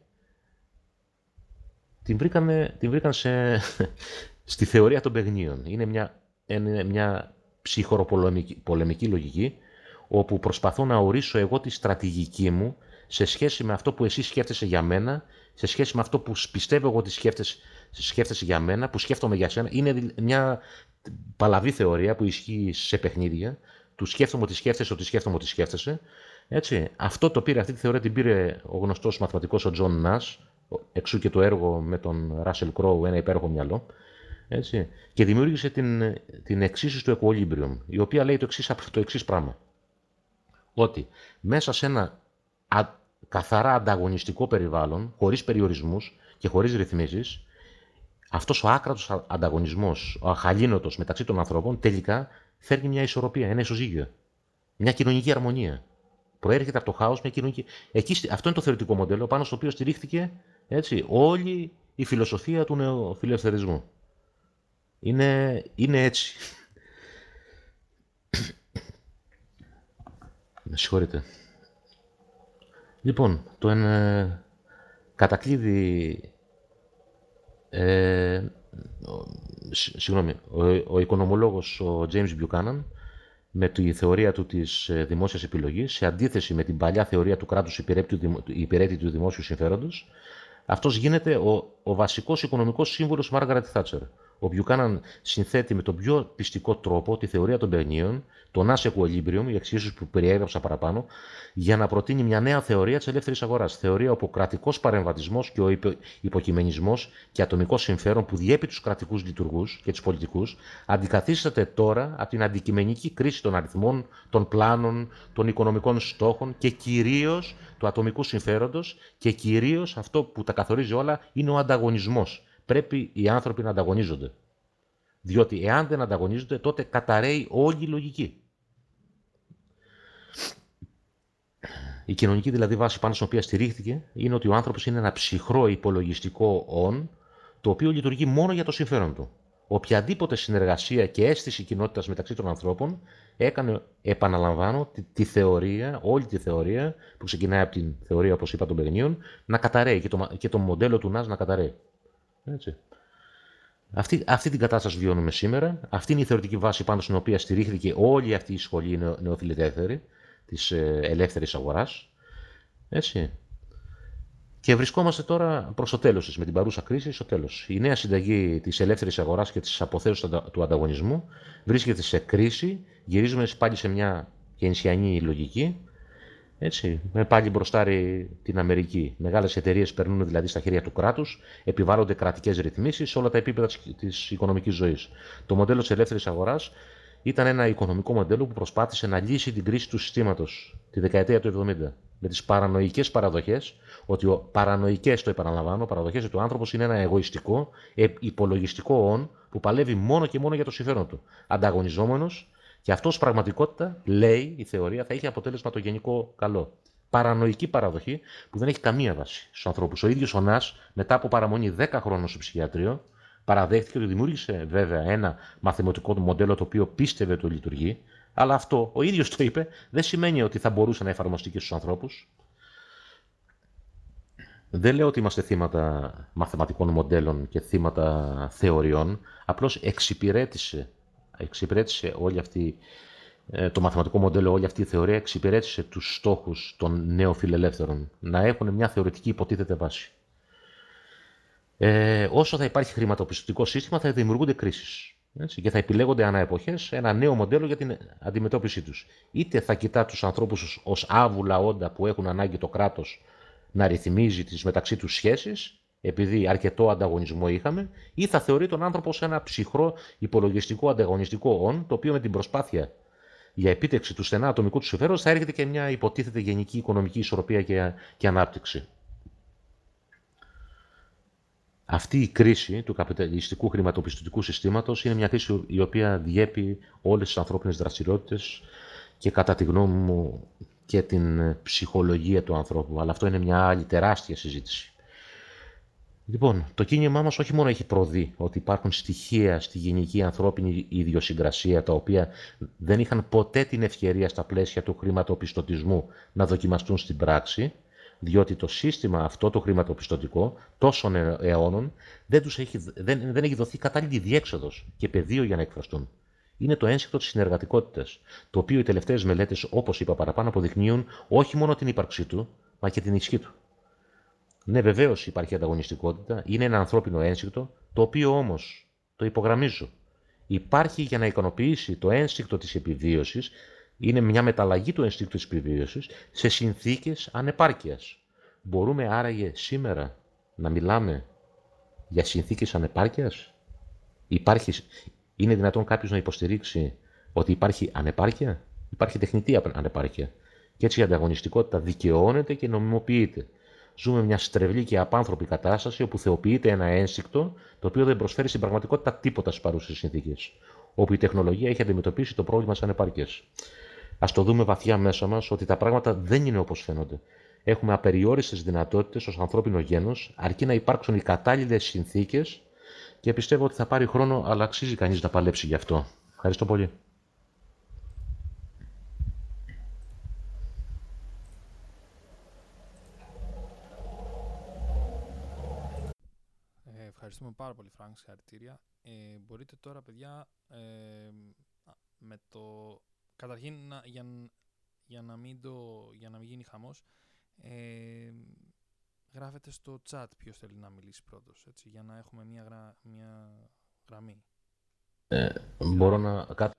την, βρήκανε, την βρήκαν σε, στη θεωρία των παιγνίων. Είναι μια, είναι μια ψυχοροπολεμική λογική, όπου προσπαθώ να ορίσω εγώ τη στρατηγική μου σε σχέση με αυτό που εσύ σκέφτεσαι για μένα σε σχέση με αυτό που πιστεύω εγώ ότι σκέφτεσαι, σκέφτεσαι για μένα, που σκέφτομαι για σένα. Είναι μια παλαβή θεωρία που ισχύει σε παιχνίδια. Το σκέφτομαι ότι σκέφτεσαι, ότι σκέφτομαι ότι σκέφτεσαι. Έτσι. Αυτό το πήρε, αυτή τη θεωρία την πήρε ο γνωστός μαθηματικός ο Τζον Νας, εξ ου και το έργο με τον Ράσελ Κρόου, ένα υπέροχο μυαλό. Έτσι. Και δημιούργησε την, την εξίσωση του equilibrium, η οποία λέει το εξής το εξής πράγμα. Ότι μέσα σε ένα α, καθαρά ανταγωνιστικό περιβάλλον, χωρίς περιορισμούς και χωρίς ρυθμίσεις, αυτός ο άκρατος ανταγωνισμός, ο αχαλήνοτος μεταξύ των ανθρώπων, τελικά φέρνει μια ισορροπία, ένα ισοζύγιο. Μια κοινωνική αρμονία. Προέρχεται από το χάος μια κοινωνική... Εκεί, αυτό είναι το θεωρητικό μοντέλο πάνω στο οποίο στηρίχθηκε έτσι, όλη η φιλοσοφία του νεοφιλελευθερισμού. Είναι, είναι έτσι. Με συγχωρείτε. Λοιπόν, το εν, κατακλείδη... Ε, συγγνώμη, ο, ο οικονομολόγος ο James Buchanan με τη θεωρία του της ε, δημόσιας επιλογής, σε αντίθεση με την παλιά θεωρία του κράτους υπηρέτη του δημόσιου συμφέροντος, αυτός γίνεται ο, ο βασικός οικονομικός σύμβουλος Μάργαρετ Θάτσερ, ο Μπιουκάναν συνθέτει με τον πιο πιστικό τρόπο τη θεωρία των παιγνίων, το Nash Equilibrium, η εξίσωση που περιέγραψα παραπάνω, για να προτείνει μια νέα θεωρία της ελεύθερης αγοράς. Θεωρία όπου ο κρατικός παρεμβατισμός και ο υπο... υποκειμενισμός και ατομικό συμφέρον που διέπει τους κρατικούς λειτουργούς και τους πολιτικούς αντικαθίσταται τώρα από την αντικειμενική κρίση των αριθμών, των πλάνων, των οικονομικών στόχων και κυρίως του ατομικού συμφέροντος και κυρίως αυτό που τα καθορίζει όλα είναι ο ανταγωνισμός πρέπει οι άνθρωποι να ανταγωνίζονται. Διότι εάν δεν ανταγωνίζονται, τότε καταραίει όλη η λογική. Η κοινωνική δηλαδή βάση πάνω στην οποία στηρίχθηκε είναι ότι ο άνθρωπος είναι ένα ψυχρό υπολογιστικό όν, το οποίο λειτουργεί μόνο για το συμφέρον του. Οποιαδήποτε συνεργασία και αίσθηση κοινότητας μεταξύ των ανθρώπων έκανε, επαναλαμβάνω, τη, θεωρία, όλη τη θεωρία που ξεκινάει από την θεωρία, όπως είπα, των παιγνίων, να καταραίει και το, και το μοντέλο του ΝΑΣ να καταραίει. Έτσι. Αυτή, αυτή την κατάσταση βιώνουμε σήμερα. Αυτή είναι η θεωρητική βάση πάνω στην οποία στηρίχθηκε όλη αυτή η σχολή νεοφιλελεύθερη της ε, ελεύθερης αγοράς. Έτσι. Και βρισκόμαστε τώρα προς το τέλος της, με την παρούσα κρίση, στο τέλος. Η νέα συνταγή της ελεύθερης αγοράς και της αποθέωσης του ανταγωνισμού βρίσκεται σε κρίση. Γυρίζουμε πάλι σε μια κενσιανή λογική έτσι, με πάλι μπροστάρει την Αμερική. Μεγάλες εταιρείες περνούν δηλαδή στα χέρια του κράτους, επιβάλλονται κρατικές ρυθμίσεις σε όλα τα επίπεδα της οικονομικής ζωής. Το μοντέλο της ελεύθερης αγοράς ήταν ένα οικονομικό μοντέλο που προσπάθησε να λύσει την κρίση του συστήματος τη δεκαετία του 70. Με τις παρανοϊκές παραδοχές, ότι ο παρανοϊκές, το επαναλαμβάνω, παραδοχές ότι ο άνθρωπος είναι ένα εγωιστικό, ε, υπολογιστικό όν που παλεύει μόνο και μόνο για το συμφέρον του. Ανταγωνιζόμενος και αυτό πραγματικότητα, λέει η θεωρία, θα έχει αποτέλεσμα το γενικό καλό. Παρανοϊκή παραδοχή που δεν έχει καμία βάση στους ανθρώπους. Ο ίδιος ο Νάς, μετά από παραμονή 10 χρόνων στο ψυχιατρίο, παραδέχτηκε ότι δημιούργησε βέβαια ένα μαθηματικό μοντέλο το οποίο πίστευε ότι λειτουργεί, αλλά αυτό ο ίδιος το είπε, δεν σημαίνει ότι θα μπορούσε να εφαρμοστεί και στους ανθρώπους. Δεν λέω ότι είμαστε θύματα μαθηματικών μοντέλων και θύματα θεωριών, απλώς εξυπηρέτησε εξυπηρέτησε όλη αυτή, ε, το μαθηματικό μοντέλο, όλη αυτή η θεωρία εξυπηρέτησε τους στόχους των νέων φιλελεύθερων, να έχουν μια θεωρητική υποτίθεται βάση. Ε, όσο θα υπάρχει χρηματοπιστωτικό σύστημα θα δημιουργούνται κρίσεις και θα επιλέγονται ανά εποχές ένα νέο μοντέλο για την αντιμετώπιση τους. Είτε θα κοιτά τους ανθρώπους ως άβουλα όντα που έχουν ανάγκη το κράτος να ρυθμίζει τις μεταξύ τους σχέσεις, επειδή αρκετό ανταγωνισμό είχαμε, ή θα θεωρεί τον άνθρωπο ως ένα ψυχρό υπολογιστικό ανταγωνιστικό όν, το οποίο με την προσπάθεια για επίτευξη του στενά ατομικού του συμφέροντος θα έρχεται και μια υποτίθεται γενική οικονομική ισορροπία και, και ανάπτυξη. Αυτή η κρίση του καπιταλιστικού χρηματοπιστωτικού συστήματος είναι μια κρίση η οποία διέπει όλες τις ανθρώπινες δραστηριότητες και κατά τη γνώμη μου και την ψυχολογία του ανθρώπου. Αλλά αυτό είναι μια άλλη τεράστια συζήτηση. Λοιπόν, το κίνημά μας όχι μόνο έχει προδεί ότι υπάρχουν στοιχεία στη γενική ανθρώπινη ιδιοσυγκρασία τα οποία δεν είχαν ποτέ την ευκαιρία στα πλαίσια του χρηματοπιστωτισμού να δοκιμαστούν στην πράξη, διότι το σύστημα αυτό το χρηματοπιστωτικό τόσων αιώνων δεν, τους έχει, δεν, δεν έχει δοθεί κατάλληλη διέξοδος και πεδίο για να εκφραστούν. Είναι το ένσυχτο της συνεργατικότητας, το οποίο οι τελευταίες μελέτες, όπως είπα παραπάνω, αποδεικνύουν όχι μόνο την ύπαρξή του, μα και την ισχύ του. Ναι, βεβαίως υπάρχει ανταγωνιστικότητα, είναι ένα ανθρώπινο ένστικτο, το οποίο όμως, το υπογραμμίζω, υπάρχει για να ικανοποιήσει το ένστικτο της επιβίωσης, είναι μια μεταλλαγή του ένστικτου της επιβίωσης σε συνθήκες ανεπάρκειας. Μπορούμε άραγε σήμερα να μιλάμε για συνθήκες ανεπάρκειας; Υπάρχει, είναι δυνατόν κάποιος να υποστηρίξει ότι υπάρχει ανεπάρκεια; Υπάρχει τεχνητή ανεπάρκεια. Και έτσι η ανταγωνιστικότητα δικαιώνεται και νομιμοποιείται. Ζούμε μια στρεβλή και απάνθρωπη κατάσταση όπου θεοποιείται ένα ένστικτο το οποίο δεν προσφέρει στην πραγματικότητα τίποτα στις παρούσες συνθήκες. Όπου η τεχνολογία έχει αντιμετωπίσει το πρόβλημα τη ανεπάρκεια. Α το δούμε βαθιά μέσα μας ότι τα πράγματα δεν είναι όπως φαίνονται. Έχουμε απεριόριστες δυνατότητες ως ανθρώπινο γένος, αρκεί να υπάρξουν οι κατάλληλες συνθήκες και πιστεύω ότι θα πάρει χρόνο, αλλά αξίζει κανείς να παλέψει γι' αυτό. Ευχαριστώ πολύ. Ε, ευχαριστούμε πάρα πολύ, Φρανκ, συγχαρητήρια. Ε, μπορείτε τώρα, παιδιά, ε, με το... Καταρχήν, να, για, για, να μην το, για να μην γίνει χαμός, ε, γράφετε στο chat ποιος θέλει να μιλήσει πρώτος, έτσι, για να έχουμε μια, γρα, μια γραμμή. Ε, μπορώ, να, κά,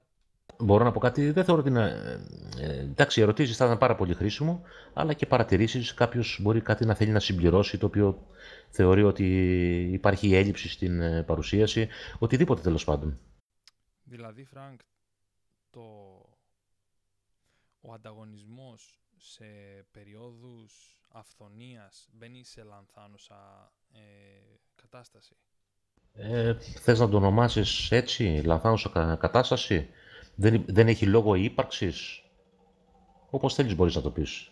μπορώ να πω κάτι, δεν θεωρώ ότι είναι... Ε, εντάξει, οι ερωτήσεις θα ήταν πάρα πολύ χρήσιμο, αλλά και παρατηρήσεις, κάποιος μπορεί κάτι να θέλει να συμπληρώσει, το οποίο θεωρεί ότι υπάρχει έλλειψη στην ε, παρουσίαση, οτιδήποτε τέλος πάντων. Δηλαδή, Φρανκ, το... ο ανταγωνισμός σε περιόδους αφθονίας μπαίνει σε λανθάνουσα ε, κατάσταση; Ε, θες να το ονομάσεις έτσι, λανθάνουσα κατάσταση, δεν, δεν έχει λόγο ύπαρξης, όπως θέλεις μπορείς να το πεις.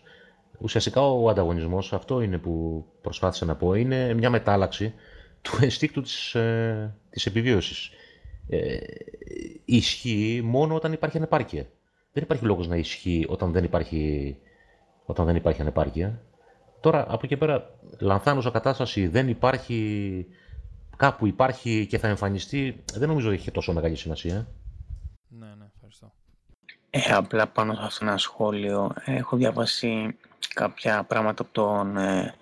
Ουσιαστικά ο ανταγωνισμός, αυτό είναι που προσπάθησα να πω, είναι μια μετάλλαξη του ενστίκτου της, ε, της επιβίωσης. Ε, ισχύει μόνο όταν υπάρχει ανεπάρκεια. Δεν υπάρχει λόγος να ισχύει όταν δεν υπάρχει, όταν δεν υπάρχει ανεπάρκεια. Τώρα, από εκεί πέρα, λανθάνουσα κατάσταση δεν υπάρχει, κάπου υπάρχει και θα εμφανιστεί, δεν νομίζω ότι έχει τόσο μεγάλη σημασία. Ναι, ναι, ευχαριστώ. Ε, απλά πάνω σε αυτό ένα σχόλιο, έχω διαβάσει κάποια πράγματα από τον ε,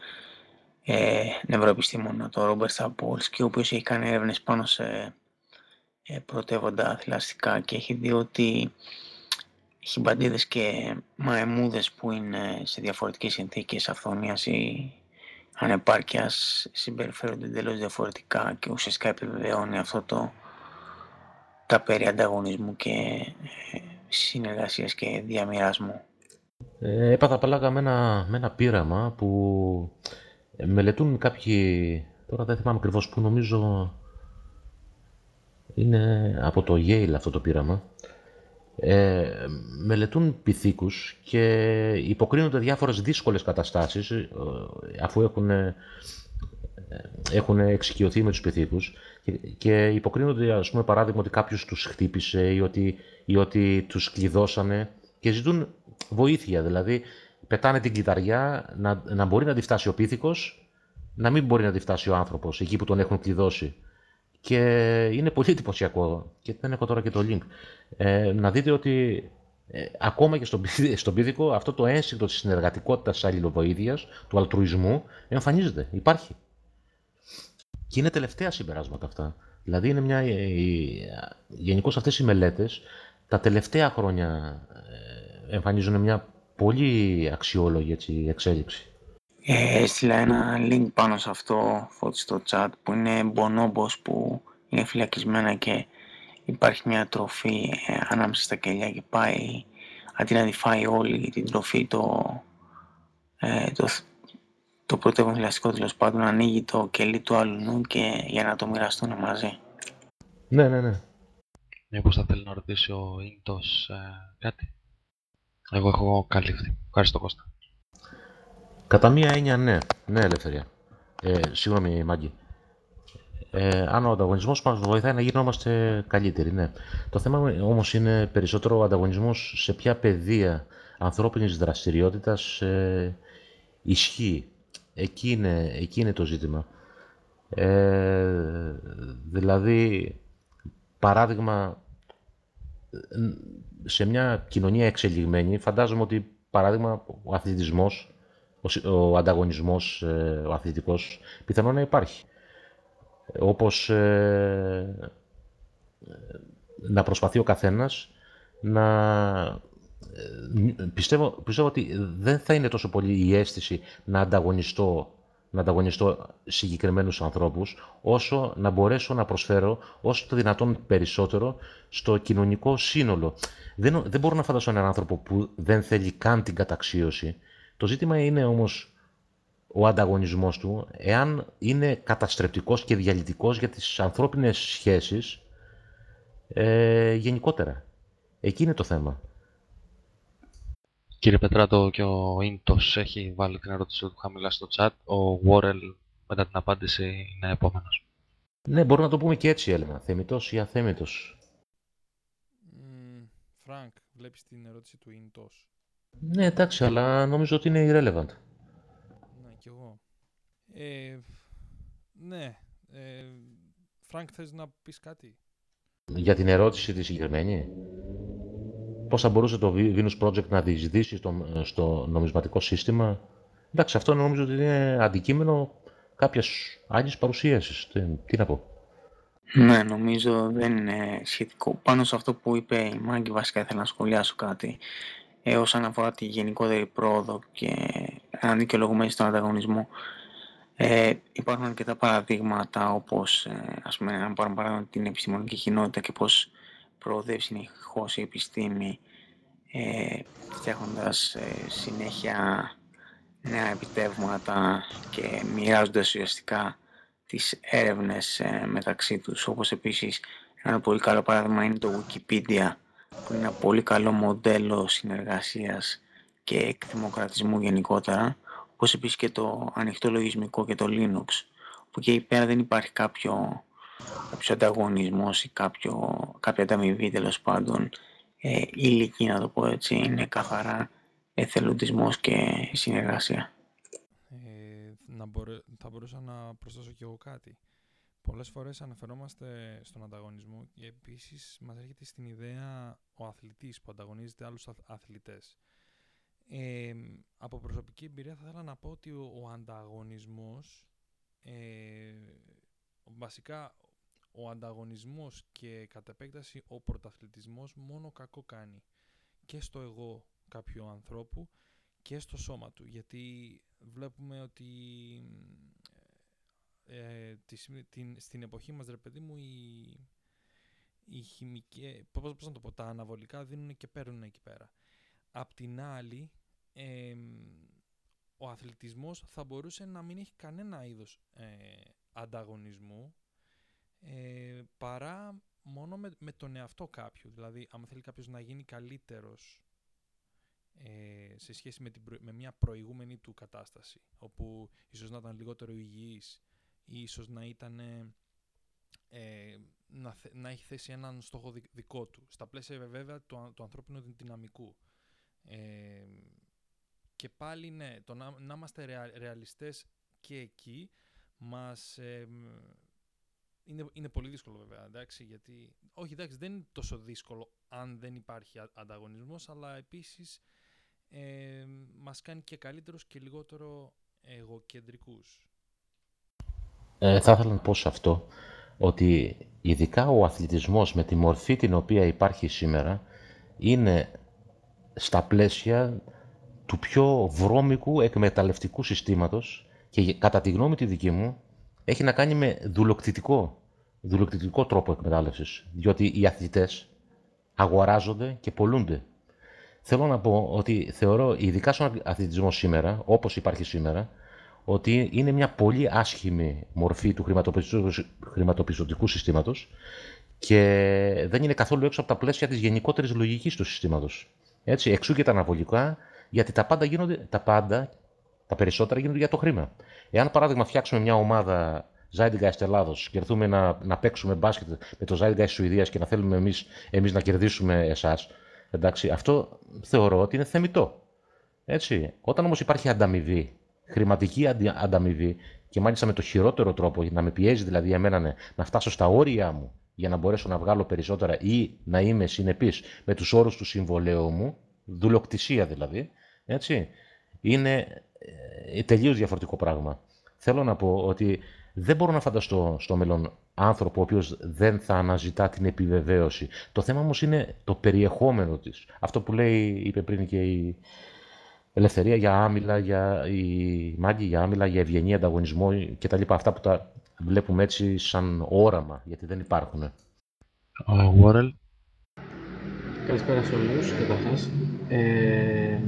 ε, νευροεπιστήμονα, τον Ρόμπερτ Σαπόλσκι, ο οποίος έχει κάνει έρευνες πάνω σε ε, πρωτεύοντα θηλαστικά και έχει δει ότι χιμπαντίδες και μαεμούδες που είναι σε διαφορετικές συνθήκες αυθονίας ή ανεπάρκειας συμπεριφέρονται εντελώς διαφορετικά και ουσιαστικά επιβεβαιώνει αυτό το τα περί ανταγωνισμού και ε, συνεργασίας και διαμοιρασμού. Ε, έπαθα παλάκα με ένα, με ένα πείραμα που μελετούν κάποιοι, τώρα δεν θυμάμαι ακριβώς που νομίζω είναι από το Yale αυτό το πείραμα, ε, μελετούν πυθίκους και υποκρίνονται διάφορες δύσκολες καταστάσεις ε, αφού έχουν, ε, έχουν εξοικειωθεί με τους πυθίκους και, και υποκρίνονται ας πούμε παράδειγμα ότι κάποιος τους χτύπησε ή ότι, ή ότι τους κλειδώσανε και ζητούν βοήθεια, δηλαδή πετάνε την κλειδαριά να, να μπορεί να τη φτάσει ο πίθηκος, να μην μπορεί να τη φτάσει ο άνθρωπος εκεί που τον έχουν κλειδώσει. Και είναι πολύ εντυπωσιακό. Και δεν έχω τώρα και το link. Ε, να δείτε ότι ε, ακόμα και στον, στον πίθηκο αυτό το ένστικτο της συνεργατικότητας, της αλληλοβοήθειας, του αλτρουισμού, εμφανίζεται, υπάρχει. Και είναι τελευταία συμπεράσματα αυτά. Δηλαδή είναι μια... Γενικώς αυτές οι μελέτες τα τελευταία χρόνια ε, εμφανίζουν μια πολύ αξιόλογη έτσι, εξέλιξη. Ε, έστειλα ένα link πάνω σε αυτό φώτη στο chat που είναι μπονόμπος που είναι φυλακισμένα και υπάρχει μια τροφή ε, ανάμεσα στα κελιά και πάει αντί να τη φάει όλη την τροφή το, ε, το, το πρωτεύον θηλαστικό τέλος πάντων ανοίγει το κελί του άλλου νου και για να το μοιραστούν μαζί. Ναι, ναι, ναι. Μήπως θα θέλει να ρωτήσει ο Ίντος ε, κάτι; Εγώ έχω καλύφθει. Ευχαριστώ Κώστα. Κατά μία έννοια, ναι. Ναι, ελευθερία. Ε, συγγνώμη, Μάγκη. Ε, αν ο ανταγωνισμός μας βοηθάει να γινόμαστε καλύτεροι, ναι. Το θέμα όμως είναι περισσότερο ο ανταγωνισμός σε ποια πεδία ανθρώπινης δραστηριότητας ε, ισχύει. Εκεί είναι, εκεί είναι το ζήτημα. Ε, δηλαδή, παράδειγμα, σε μια κοινωνία εξελιγμένη, φαντάζομαι ότι παράδειγμα ο αθλητισμός ο, ο ανταγωνισμός ε, ο αθλητικός πιθανόν να υπάρχει. Όπως ε, να προσπαθεί ο καθένας να... Πιστεύω, πιστεύω ότι δεν θα είναι τόσο πολύ η αίσθηση να ανταγωνιστώ να ανταγωνιστώ συγκεκριμένους ανθρώπους, όσο να μπορέσω να προσφέρω όσο το δυνατόν περισσότερο στο κοινωνικό σύνολο. Δεν, δεν μπορώ να φανταστώ έναν άνθρωπο που δεν θέλει καν την καταξίωση. Το ζήτημα είναι όμως ο ανταγωνισμός του, εάν είναι καταστρεπτικός και διαλυτικός για τις ανθρώπινες σχέσεις ε, γενικότερα. Εκεί είναι το θέμα. Κύριε Πετράτο, και ο Ίντος έχει βάλει την ερώτηση του χαμηλά στο chat. Ο Βόρελ μετά την απάντηση είναι επόμενος. Ναι, μπορούμε να το πούμε και έτσι, Έλενα. Θεμιτός ή αθέμιτος; Φρανκ, βλέπεις την ερώτηση του Ίντος. Ναι, εντάξει, αλλά νομίζω ότι είναι irrelevant. Ναι, κι εγώ. Ε, ναι. Ε, Φρανκ, θες να πεις κάτι; Για την ερώτηση τη συγκεκριμένη; Πώς θα μπορούσε το Venus Project να διεισδύσει στο, στο νομισματικό σύστημα. Εντάξει, αυτό νομίζω ότι είναι αντικείμενο κάποιας άλλης παρουσίασης. Τι, τι να πω. Ναι, νομίζω δεν είναι σχετικό. Πάνω σε αυτό που είπε η Μάγκυ, βασικά ήθελα να σχολιάσω κάτι. Ε, όσον αφορά τη γενικότερη πρόοδο και αναδικαιολογουμένη στον ανταγωνισμό, ε, υπάρχουν αρκετά παραδείγματα όπως, ε, ας πούμε, αν πάρουμε παράδειγμα την επιστημονική κοινότητα και πώς προοδεύει συνεχώς η επιστήμη ε, φτιάχνοντας ε, συνέχεια νέα επιτεύγματα και μοιράζοντας ουσιαστικά τις έρευνες ε, μεταξύ τους. Όπως επίσης ένα πολύ καλό παράδειγμα είναι το Wikipedia που είναι ένα πολύ καλό μοντέλο συνεργασίας και εκδημοκρατισμού γενικότερα όπως επίσης και το ανοιχτό λογισμικό και το Linux που και εκεί πέρα δεν υπάρχει κάποιο κάποιος ανταγωνισμός ή κάποιο, κάποια ανταμοιβή τέλος πάντων ε, υλική να το πω έτσι είναι καθαρά εθελοντισμός και συνεργασία. Ε, να μπορέ, θα μπορούσα να προσθέσω και εγώ κάτι. Πολλές φορές αναφερόμαστε στον ανταγωνισμό και επίσης μας έρχεται στην ιδέα ο αθλητής που ανταγωνίζεται άλλους αθλητές. Ε, από προσωπική εμπειρία θα ήθελα να πω ότι ο, ο ανταγωνισμός ε, βασικά ο ανταγωνισμός και κατ' επέκταση ο πρωταθλητισμός μόνο κακό κάνει και στο εγώ κάποιου ανθρώπου και στο σώμα του γιατί βλέπουμε ότι ε, την, στην εποχή μας ρε παιδί μου η, η χημική, πώς, πώς να το πω, τα αναβολικά δίνουν και παίρνουν εκεί πέρα. Απ' την άλλη, ο αθλητισμός θα μπορούσε να μην έχει κανένα είδος ε, ανταγωνισμού ε, παρά μόνο με, με τον εαυτό κάποιου. Δηλαδή, αν θέλει κάποιος να γίνει καλύτερος ε, σε σχέση με, την, με μια προηγούμενη του κατάσταση, όπου ίσως να ήταν λιγότερο υγιής ή ίσως να ήταν ε, να, να έχει θέσει έναν στόχο δικό του, στα πλαίσια βέβαια του, του ανθρώπινου δυναμικού. Ε, και πάλι ναι, το να, να είμαστε ρεαλιστές και εκεί μας ε, είναι, είναι πολύ δύσκολο βέβαια, εντάξει, γιατί... Όχι, εντάξει, δεν είναι τόσο δύσκολο αν δεν υπάρχει ανταγωνισμός, αλλά επίσης ε, μας κάνει και καλύτερους και λιγότερο εγωκεντρικούς. Ε, θα ήθελα να πω σε αυτό ότι ειδικά ο αθλητισμός με τη μορφή την οποία υπάρχει σήμερα είναι στα πλαίσια του πιο βρώμικου εκμεταλλευτικού συστήματος και κατά τη γνώμη τη δική μου έχει να κάνει με δουλοκτητικό δουλεκτικό τρόπο εκμετάλλευσης. Διότι οι αθλητές αγοράζονται και πολλούνται. Θέλω να πω ότι θεωρώ, ειδικά στον αθλητισμό σήμερα, όπως υπάρχει σήμερα, ότι είναι μια πολύ άσχημη μορφή του χρηματοπιστωτικού συστήματος και δεν είναι καθόλου έξω από τα πλαίσια της γενικότερης λογικής του συστήματος. Έτσι, εξού και τα αναβολικά, γιατί τα πάντα γίνονται, τα πάντα, τα περισσότερα γίνονται για το χρήμα. Εάν παράδειγμα φτιάξουμε μια ομάδα Zeitgeist Ελλάδος και έρθουμε να, να παίξουμε μπάσκετ με το Zeitgeist Σουηδίας και να θέλουμε εμείς εμείς να κερδίσουμε εσάς. Εντάξει, αυτό θεωρώ ότι είναι θεμητό. Έτσι. Όταν όμως υπάρχει ανταμοιβή, χρηματική ανταμοιβή και μάλιστα με το χειρότερο τρόπο, να με πιέζει δηλαδή εμένα ναι, να φτάσω στα όρια μου για να μπορέσω να βγάλω περισσότερα ή να είμαι συνεπής με τους όρους του συμβολέου μου, δουλοκτησία δηλαδή, έτσι, είναι ε, τελείως διαφορετικό πράγμα. Θέλω να πω ότι δεν μπορώ να φανταστώ στο μέλλον άνθρωπο ο οποίος δεν θα αναζητά την επιβεβαίωση. Το θέμα όμως είναι το περιεχόμενο της. Αυτό που λέει, είπε πριν και η ελευθερία για άμυλα, για η μάγκη για άμυλα, για ευγενή ανταγωνισμό κτλ. Αυτά που τα βλέπουμε έτσι σαν όραμα, γιατί δεν υπάρχουν. Ο Βόρελ. Καλησπέρα σε όλους, καταρχάς. Ε,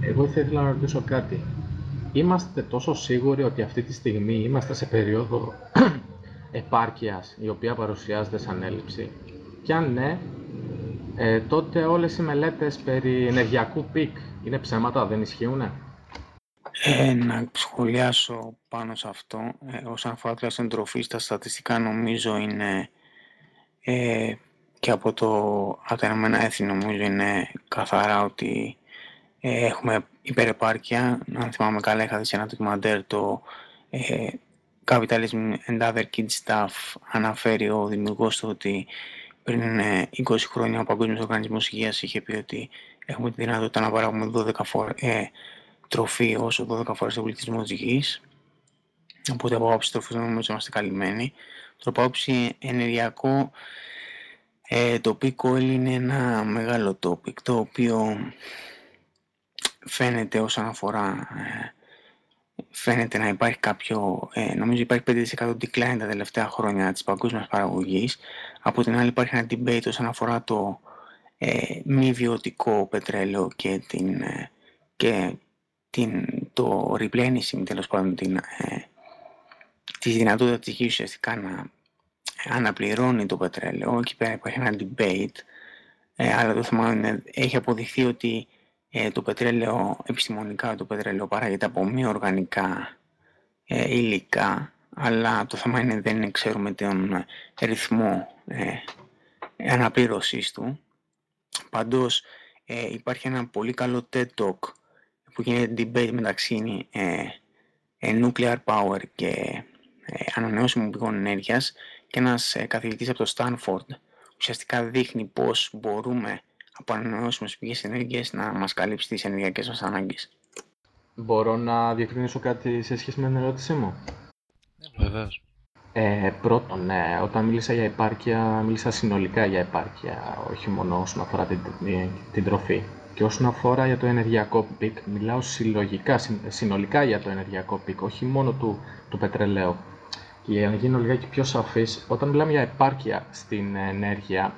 εγώ θα ήθελα να ρωτήσω κάτι. Είμαστε τόσο σίγουροι ότι αυτή τη στιγμή είμαστε σε περίοδο επάρκειας η οποία παρουσιάζεται σαν έλλειψη. Και αν ναι, ε, τότε όλες οι μελέτες περί ενεργειακού peak είναι ψέματα, δεν ισχύουν. Ε, να σχολιάσω πάνω σε αυτό. Ε, όσον αφορά την τροφή, στα στατιστικά νομίζω είναι ε, και από το από Έθνη νομίζω είναι καθαρά ότι ε, έχουμε υπερεπάρκεια. Αν θυμάμαι καλά, είχα δει σε ένα ντοκιμαντέρ το ε, Capitalism and Other Kid Stuff αναφέρει ο δημιουργός του ότι πριν 20 ε, χρόνια ο Παγκόσμιος Οργανισμός Υγείας είχε πει ότι έχουμε τη δυνατότητα να παράγουμε 12 φορές ε, τροφή όσο 12 φορές το πληθυσμό της γης. Οπότε από άποψη τροφής νομίζω είμαστε καλυμμένοι. Το από άποψη ενεργειακό ε, το peak oil είναι ένα μεγάλο topic το οποίο φαίνεται όσον αφορά ε, φαίνεται να υπάρχει κάποιο, ε, νομίζω υπάρχει 5% decline τα τελευταία χρόνια της παγκόσμιας παραγωγής. Από την άλλη υπάρχει ένα debate όσον αφορά το ε, μη βιωτικό πετρέλαιο και, την, ε, και την, το replenishing, τέλος πάντων, την, ε, τη δυνατότητα της γης ουσιαστικά να αναπληρώνει το πετρέλαιο. Εκεί πέρα υπάρχει ένα debate, ε, αλλά το θέμα είναι, έχει αποδειχθεί ότι ε, το πετρέλαιο, επιστημονικά το πετρέλαιο παράγεται από μη οργανικά ε, υλικά, αλλά το θέμα είναι δεν ξέρουμε τον ρυθμό ε, αναπλήρωσής του. Παντός ε, υπάρχει ένα πολύ καλό TED Talk που γίνεται debate μεταξύ ε, ε, nuclear power και ε, ανανεώσιμων πηγών ενέργειας και ένας ε, καθηγητής από το Stanford ουσιαστικά δείχνει πώς μπορούμε από ανανεώσιμες πηγές ενέργειας να μας καλύψει τις ενεργειακές μας ανάγκες. Μπορώ να διευκρινίσω κάτι σε σχέση με την ερώτησή μου; Βεβαίως. Ε, πρώτον, ναι, όταν μίλησα για επάρκεια, μίλησα συνολικά για επάρκεια, όχι μόνο όσον αφορά την, την, τροφή. Και όσον αφορά για το ενεργειακό peak, μιλάω συλλογικά, συνολικά για το ενεργειακό peak, όχι μόνο του, του πετρελαίου. Και για να γίνω λιγάκι πιο σαφής, όταν μιλάμε για επάρκεια στην ενέργεια,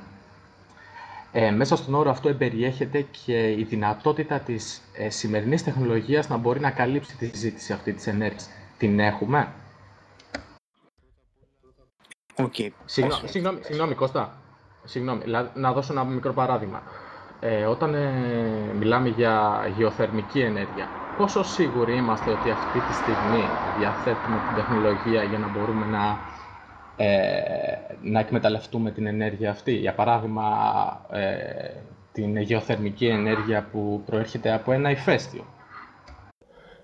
ε, μέσα στον όρο αυτό εμπεριέχεται και η δυνατότητα της ε, σημερινής τεχνολογίας να μπορεί να καλύψει τη ζήτηση αυτή της ενέργειας. Την έχουμε; Okay. Συγγνώμη, συγγνώμη, συγγνώμη, Κώστα. Συγγνώμη, να δώσω ένα μικρό παράδειγμα. Ε, όταν ε, μιλάμε για γεωθερμική ενέργεια, πόσο σίγουροι είμαστε ότι αυτή τη στιγμή διαθέτουμε την τεχνολογία για να μπορούμε να ε, να εκμεταλλευτούμε την ενέργεια αυτή. Για παράδειγμα, ε, την γεωθερμική ενέργεια που προέρχεται από ένα ηφαίστειο.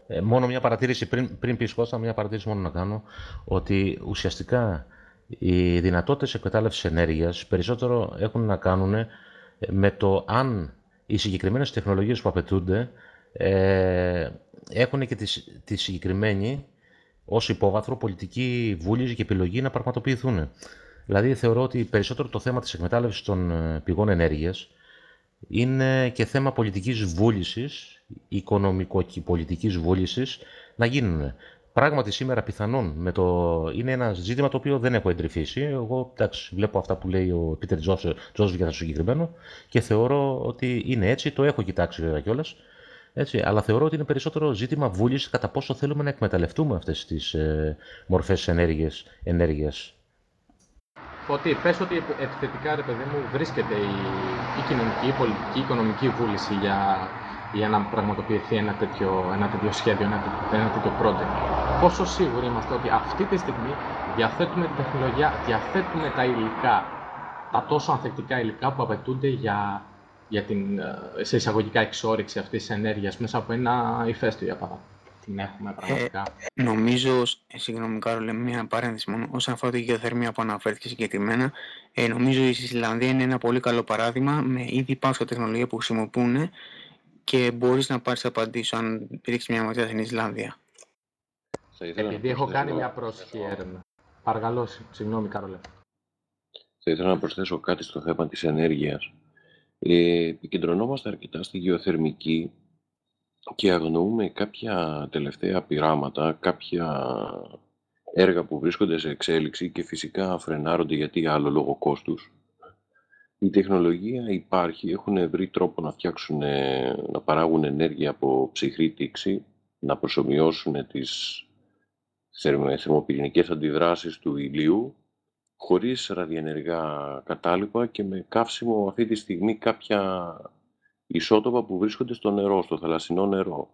Ε, μόνο μια παρατήρηση, πριν, πριν πεις Κώστα, μια παρατήρηση μόνο να κάνω, ότι ουσιαστικά οι δυνατότητες εκμετάλλευσης ενέργειας περισσότερο έχουν να κάνουν με το αν οι συγκεκριμένες τεχνολογίες που απαιτούνται ε, έχουν και τη, τη συγκεκριμένη ως υπόβαθρο πολιτική βούληση και επιλογή να πραγματοποιηθούν. Δηλαδή, θεωρώ ότι περισσότερο το θέμα της εκμετάλλευσης των ε, πηγών ενέργειας είναι και θέμα πολιτικής βούλησης, οικονομικό και πολιτική βούλησης να γίνουν. Πράγματι, σήμερα πιθανόν με το... είναι ένα ζήτημα το οποίο δεν έχω εντρυφήσει. Εγώ εντάξει, βλέπω αυτά που λέει ο Πίτερ Τζόσβι για το συγκεκριμένο και θεωρώ ότι είναι έτσι. Το έχω κοιτάξει βέβαια κιόλας. Έτσι, αλλά θεωρώ ότι είναι περισσότερο ζήτημα βούλησης κατά πόσο θέλουμε να εκμεταλλευτούμε αυτές τις ε, μορφές ενέργειας. Ότι πες ότι επιθετικά, ρε παιδί μου, βρίσκεται η, η κοινωνική, η πολιτική, η οικονομική βούληση για, για να πραγματοποιηθεί ένα τέτοιο, ένα τέτοιο σχέδιο, ένα, ένα τέτοιο project. Πόσο σίγουροι είμαστε ότι αυτή τη στιγμή διαθέτουμε την τεχνολογία, διαθέτουμε τα υλικά, τα τόσο ανθεκτικά υλικά που απαιτούνται για για την ε, σε εισαγωγικά εξόριξη αυτής της ενέργειας μέσα από ένα ηφαίστειο, για παράδειγμα. Την έχουμε πραγματικά. Ε, νομίζω, ε, συγγνώμη Κάρολε, μια παρένθεση μόνο, όσον αφορά τη γεωθερμία που αναφέρθηκε συγκεκριμένα, ε, νομίζω η Ισλανδία είναι ένα πολύ καλό παράδειγμα με ήδη υπάρχουσα τεχνολογία που χρησιμοποιούν και μπορείς να πάρεις απαντήσω αν ρίξεις μια ματιά στην Ισλανδία. Επειδή έχω κάνει μια πρόσχη έρευνα. Παρακαλώ, συγγνώμη Καρολέ. Θα ήθελα να προσθέσω κάτι στο θέμα της ενέργειας. Ε, επικεντρωνόμαστε αρκετά στη γεωθερμική και αγνοούμε κάποια τελευταία πειράματα, κάποια έργα που βρίσκονται σε εξέλιξη και φυσικά φρενάρονται γιατί άλλο λόγω κόστους. Η τεχνολογία υπάρχει, έχουν βρει τρόπο να φτιάξουν, να παράγουν ενέργεια από ψυχρή τήξη, να προσωμιώσουν τις θερμοπυρηνικές αντιδράσεις του ηλίου, χωρίς ραδιενεργά κατάλοιπα και με καύσιμο αυτή τη στιγμή κάποια ισότοπα που βρίσκονται στο νερό, στο θαλασσινό νερό.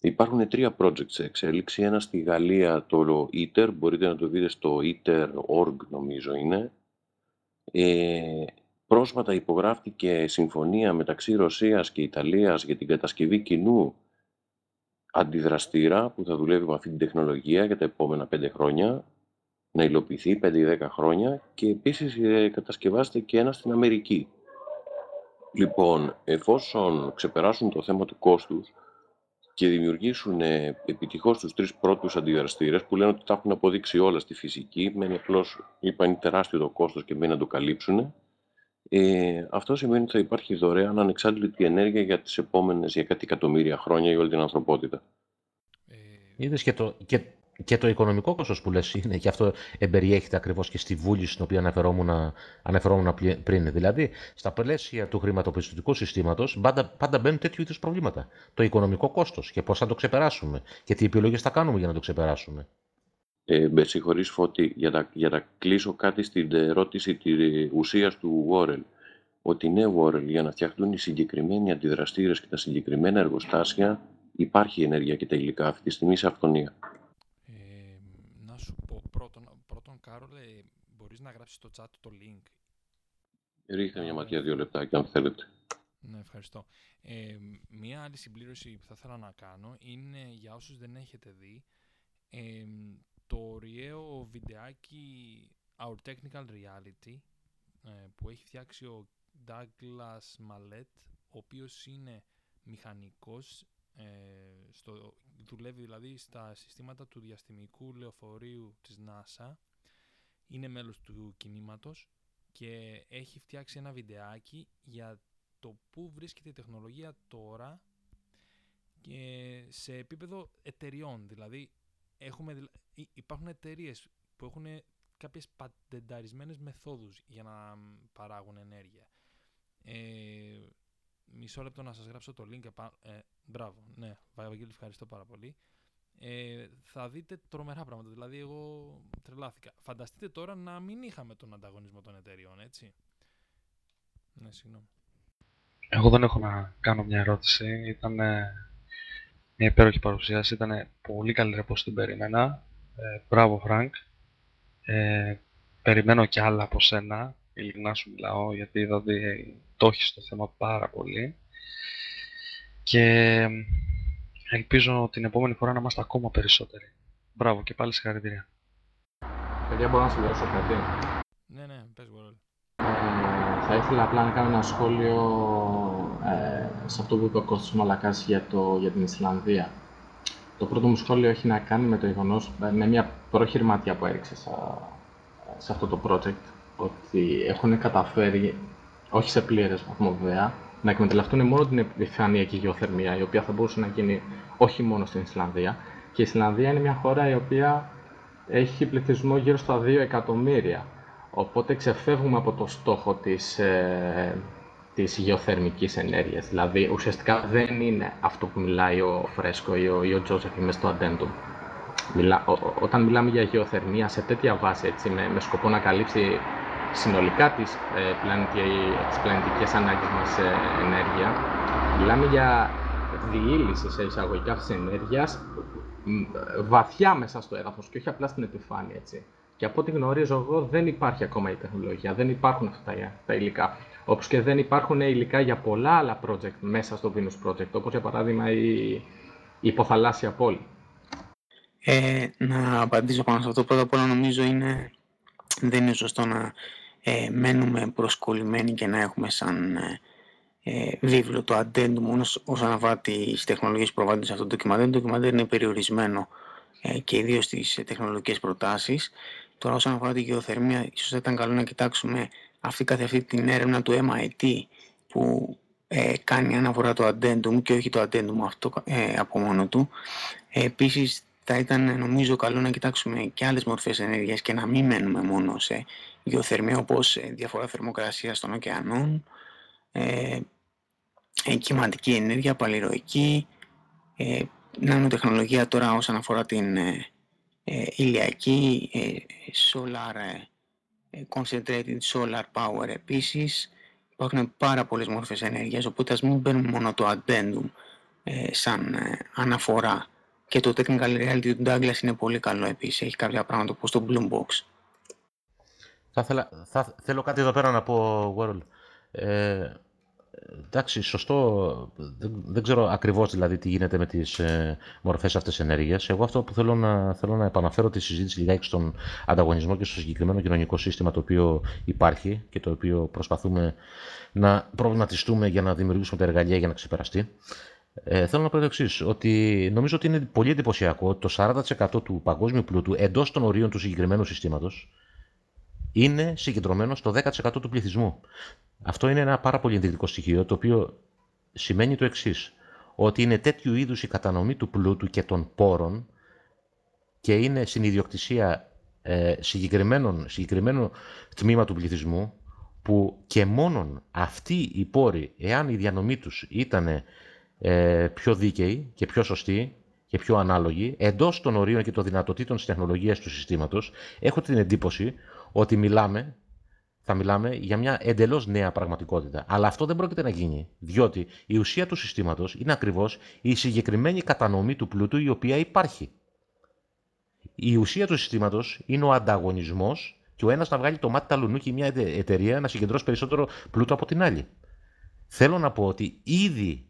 Υπάρχουν τρία project σε εξέλιξη. Ένα στη Γαλλία, το ITER, μπορείτε να το δείτε στο ITER.org νομίζω είναι. Ε, πρόσφατα υπογράφτηκε συμφωνία μεταξύ Ρωσίας και Ιταλίας για την κατασκευή κοινού αντιδραστήρα που θα δουλεύει με αυτή την τεχνολογία για τα επόμενα πέντε χρόνια, να υλοποιηθεί 5-10 χρόνια και επίσης ε, κατασκευάζεται και ένα στην Αμερική. Λοιπόν, εφόσον ξεπεράσουν το θέμα του κόστους και δημιουργήσουν ε, επιτυχώς τους τρεις πρώτους αντιδραστήρες που λένε ότι τα έχουν αποδείξει όλα στη φυσική, μένει απλώς, είπαν, τεράστιο το κόστος και μένει να το καλύψουν, ε, αυτό σημαίνει ότι θα υπάρχει δωρεάν ανεξάρτητη ενέργεια για τις επόμενες, για κάτι εκατομμύρια χρόνια για όλη την ανθρωπότητα. Ε, Είδες και το, και, και το οικονομικό κόστος που λες είναι και αυτό εμπεριέχεται ακριβώς και στη βούληση στην οποία αναφερόμουν, αναφερόμουν πριν. Δηλαδή, στα πλαίσια του χρηματοπιστωτικού συστήματος πάντα, πάντα μπαίνουν τέτοιου είδους προβλήματα. Το οικονομικό κόστος και πώς θα το ξεπεράσουμε και τι επιλογές θα κάνουμε για να το ξεπεράσουμε. Ε, με συγχωρείς Φώτη, για να, για να κλείσω κάτι στην ερώτηση της ουσίας του Βόρελ. Ότι ναι, Βόρελ, για να φτιαχτούν οι συγκεκριμένοι αντιδραστήρες και τα συγκεκριμένα εργοστάσια, υπάρχει ενέργεια και τα υλικά αυτή τη στιγμή σε αυθονία. Ε, να σου πω πρώτον, πρώτον Κάρολε, μπορείς να γράψεις στο chat το link; Ρίχτε μια ματιά δύο λεπτάκια αν θέλετε. Ναι, ευχαριστώ. Ε, μία άλλη συμπλήρωση που θα ήθελα να κάνω είναι για όσους δεν έχετε δει ε, το ωραίο βιντεάκι Our Technical Reality ε, που έχει φτιάξει ο Douglas Mallet ο οποίος είναι μηχανικός ε, στο, δουλεύει δηλαδή στα συστήματα του διαστημικού λεωφορείου της NASA είναι μέλος του κινήματος και έχει φτιάξει ένα βιντεάκι για το πού βρίσκεται η τεχνολογία τώρα και σε επίπεδο εταιριών. Δηλαδή, έχουμε, υπάρχουν εταιρείες που έχουν κάποιες πατενταρισμένες μεθόδους για να παράγουν ενέργεια. Ε, μισό λεπτό να σας γράψω το link. Ε, μπράβο, ναι, Βαγγέλη, ευχαριστώ πάρα πολύ. Ε, θα δείτε τρομερά πράγματα. Δηλαδή, εγώ τρελάθηκα. Φανταστείτε τώρα να μην είχαμε τον ανταγωνισμό των εταιριών, έτσι. Ναι, συγγνώμη. Εγώ δεν έχω να κάνω μια ερώτηση. Ήταν μια υπέροχη παρουσίαση. Ήταν πολύ καλύτερη από όσο την περίμενα. Ε, μπράβο, Φρανκ. Ε, περιμένω κι άλλα από σένα. Ειλικρινά σου μιλάω, γιατί είδα ότι το έχεις το θέμα πάρα πολύ. Και ελπίζω την επόμενη φορά να είμαστε ακόμα περισσότεροι. Μπράβο και πάλι συγχαρητήρια. Παιδιά, μπορώ να συμπληρώσω κάτι; Ναι, ναι, πες Γουαρόλ. Ε, θα ήθελα απλά να κάνω ένα σχόλιο ε, σε αυτό που είπε ο Κώστας Μαλακάς για, το, για την Ισλανδία. Το πρώτο μου σχόλιο έχει να κάνει με το γεγονός, με μια πρόχειρη ματιά που έριξε σε, σε αυτό το project, ότι έχουν καταφέρει, όχι σε πλήρες βαθμό βέβαια, να εκμεταλλευτούν μόνο την επιφανειακή γεωθερμία, η οποία θα μπορούσε να γίνει όχι μόνο στην Ισλανδία. Και η Ισλανδία είναι μια χώρα η οποία έχει πληθυσμό γύρω στα 2 εκατομμύρια. Οπότε ξεφεύγουμε από το στόχο της, ε, της γεωθερμικής ενέργειας. Δηλαδή, ουσιαστικά δεν είναι αυτό που μιλάει ο Φρέσκο ή ο, ή ο Τζόσεφ μες στο Addendum. Μιλά, ό, όταν μιλάμε για γεωθερμία σε τέτοια βάση, έτσι, με, με σκοπό να καλύψει συνολικά τις, ε, τις πλανητικές ανάγκες μας σε ενέργεια, μιλάμε για διήλυσης σε εισαγωγικά της ενέργειας βαθιά μέσα στο έδαφος και όχι απλά στην επιφάνεια. Έτσι. Και από ό,τι γνωρίζω εγώ δεν υπάρχει ακόμα η τεχνολογία, δεν υπάρχουν αυτά τα, τα υλικά. Όπως και δεν υπάρχουν υλικά για πολλά άλλα project μέσα στο Venus Project, όπως για παράδειγμα η, η υποθαλάσσια πόλη. Ε, να απαντήσω πάνω σε αυτό. Πρώτα απ' όλα νομίζω είναι, δεν είναι σωστό να ε, μένουμε προσκολλημένοι και να έχουμε σαν ε, ε, βίβλο, το addendum όσον αφορά τις τεχνολογίες που προβάλλονται σε αυτό το ντοκιμαντέρ. Το ντοκιμαντέρ είναι περιορισμένο ε, και ιδίως στις τεχνολογικές προτάσεις. Τώρα όσον αφορά τη γεωθερμία, ίσως θα ήταν καλό να κοιτάξουμε αυτή καθ' αυτή την έρευνα του MIT που ε, κάνει αναφορά το addendum και όχι το addendum αυτό ε, από μόνο του. Ε, επίσης θα ήταν νομίζω καλό να κοιτάξουμε και άλλες μορφές ενέργειας και να μην μένουμε μόνο σε γεωθερμία όπως ε, διαφορά θερμοκρασίας των ωκεανών, ε, ε, κυματική ενέργεια, παλιροϊκή, ε, νανοτεχνολογία τώρα όσον αφορά την ε, ε ηλιακή, ε, solar, concentrated solar power επίσης. Υπάρχουν πάρα πολλές μορφές ενέργειας, οπότε ας μην μπαίνουμε μόνο το addendum σαν αναφορά. Και το technical reality του Douglas είναι πολύ καλό επίσης, έχει κάποια πράγματα όπως το Bloombox. Θα, θέλα, θα θέλω κάτι εδώ πέρα να πω, World. Ε, εντάξει, σωστό. Δεν, δεν, ξέρω ακριβώς δηλαδή τι γίνεται με τις ε, μορφές αυτές ενέργειας. Εγώ αυτό που θέλω να, θέλω να επαναφέρω τη συζήτηση λιγάκι στον ανταγωνισμό και στο συγκεκριμένο κοινωνικό σύστημα το οποίο υπάρχει και το οποίο προσπαθούμε να προβληματιστούμε για να δημιουργήσουμε τα εργαλεία για να ξεπεραστεί. Ε, θέλω να πω το εξής, ότι νομίζω ότι είναι πολύ εντυπωσιακό ότι το 40% του παγκόσμιου πλούτου εντός των ορίων του συγκεκριμένου συστήματος είναι συγκεντρωμένο στο 10% του πληθυσμού. Αυτό είναι ένα πάρα πολύ ενδεικτικό στοιχείο, το οποίο σημαίνει το εξής, ότι είναι τέτοιου είδους η κατανομή του πλούτου και των πόρων και είναι στην ιδιοκτησία ε, συγκεκριμένο τμήμα του πληθυσμού που και μόνον αυτοί οι πόροι, εάν η διανομή τους ήταν ε, πιο δίκαιη και πιο σωστή και πιο ανάλογη, εντός των ορίων και των δυνατοτήτων της τεχνολογίας του συστήματος, έχω την εντύπωση ότι μιλάμε, θα μιλάμε για μια εντελώς νέα πραγματικότητα. Αλλά αυτό δεν πρόκειται να γίνει. Διότι η ουσία του συστήματος είναι ακριβώς η συγκεκριμένη κατανομή του πλούτου η οποία υπάρχει. Η ουσία του συστήματος είναι ο ανταγωνισμός και ο ένας να βγάλει το μάτι ταλουνού και μια εταιρεία να συγκεντρώσει περισσότερο πλούτο από την άλλη. Θέλω να πω ότι ήδη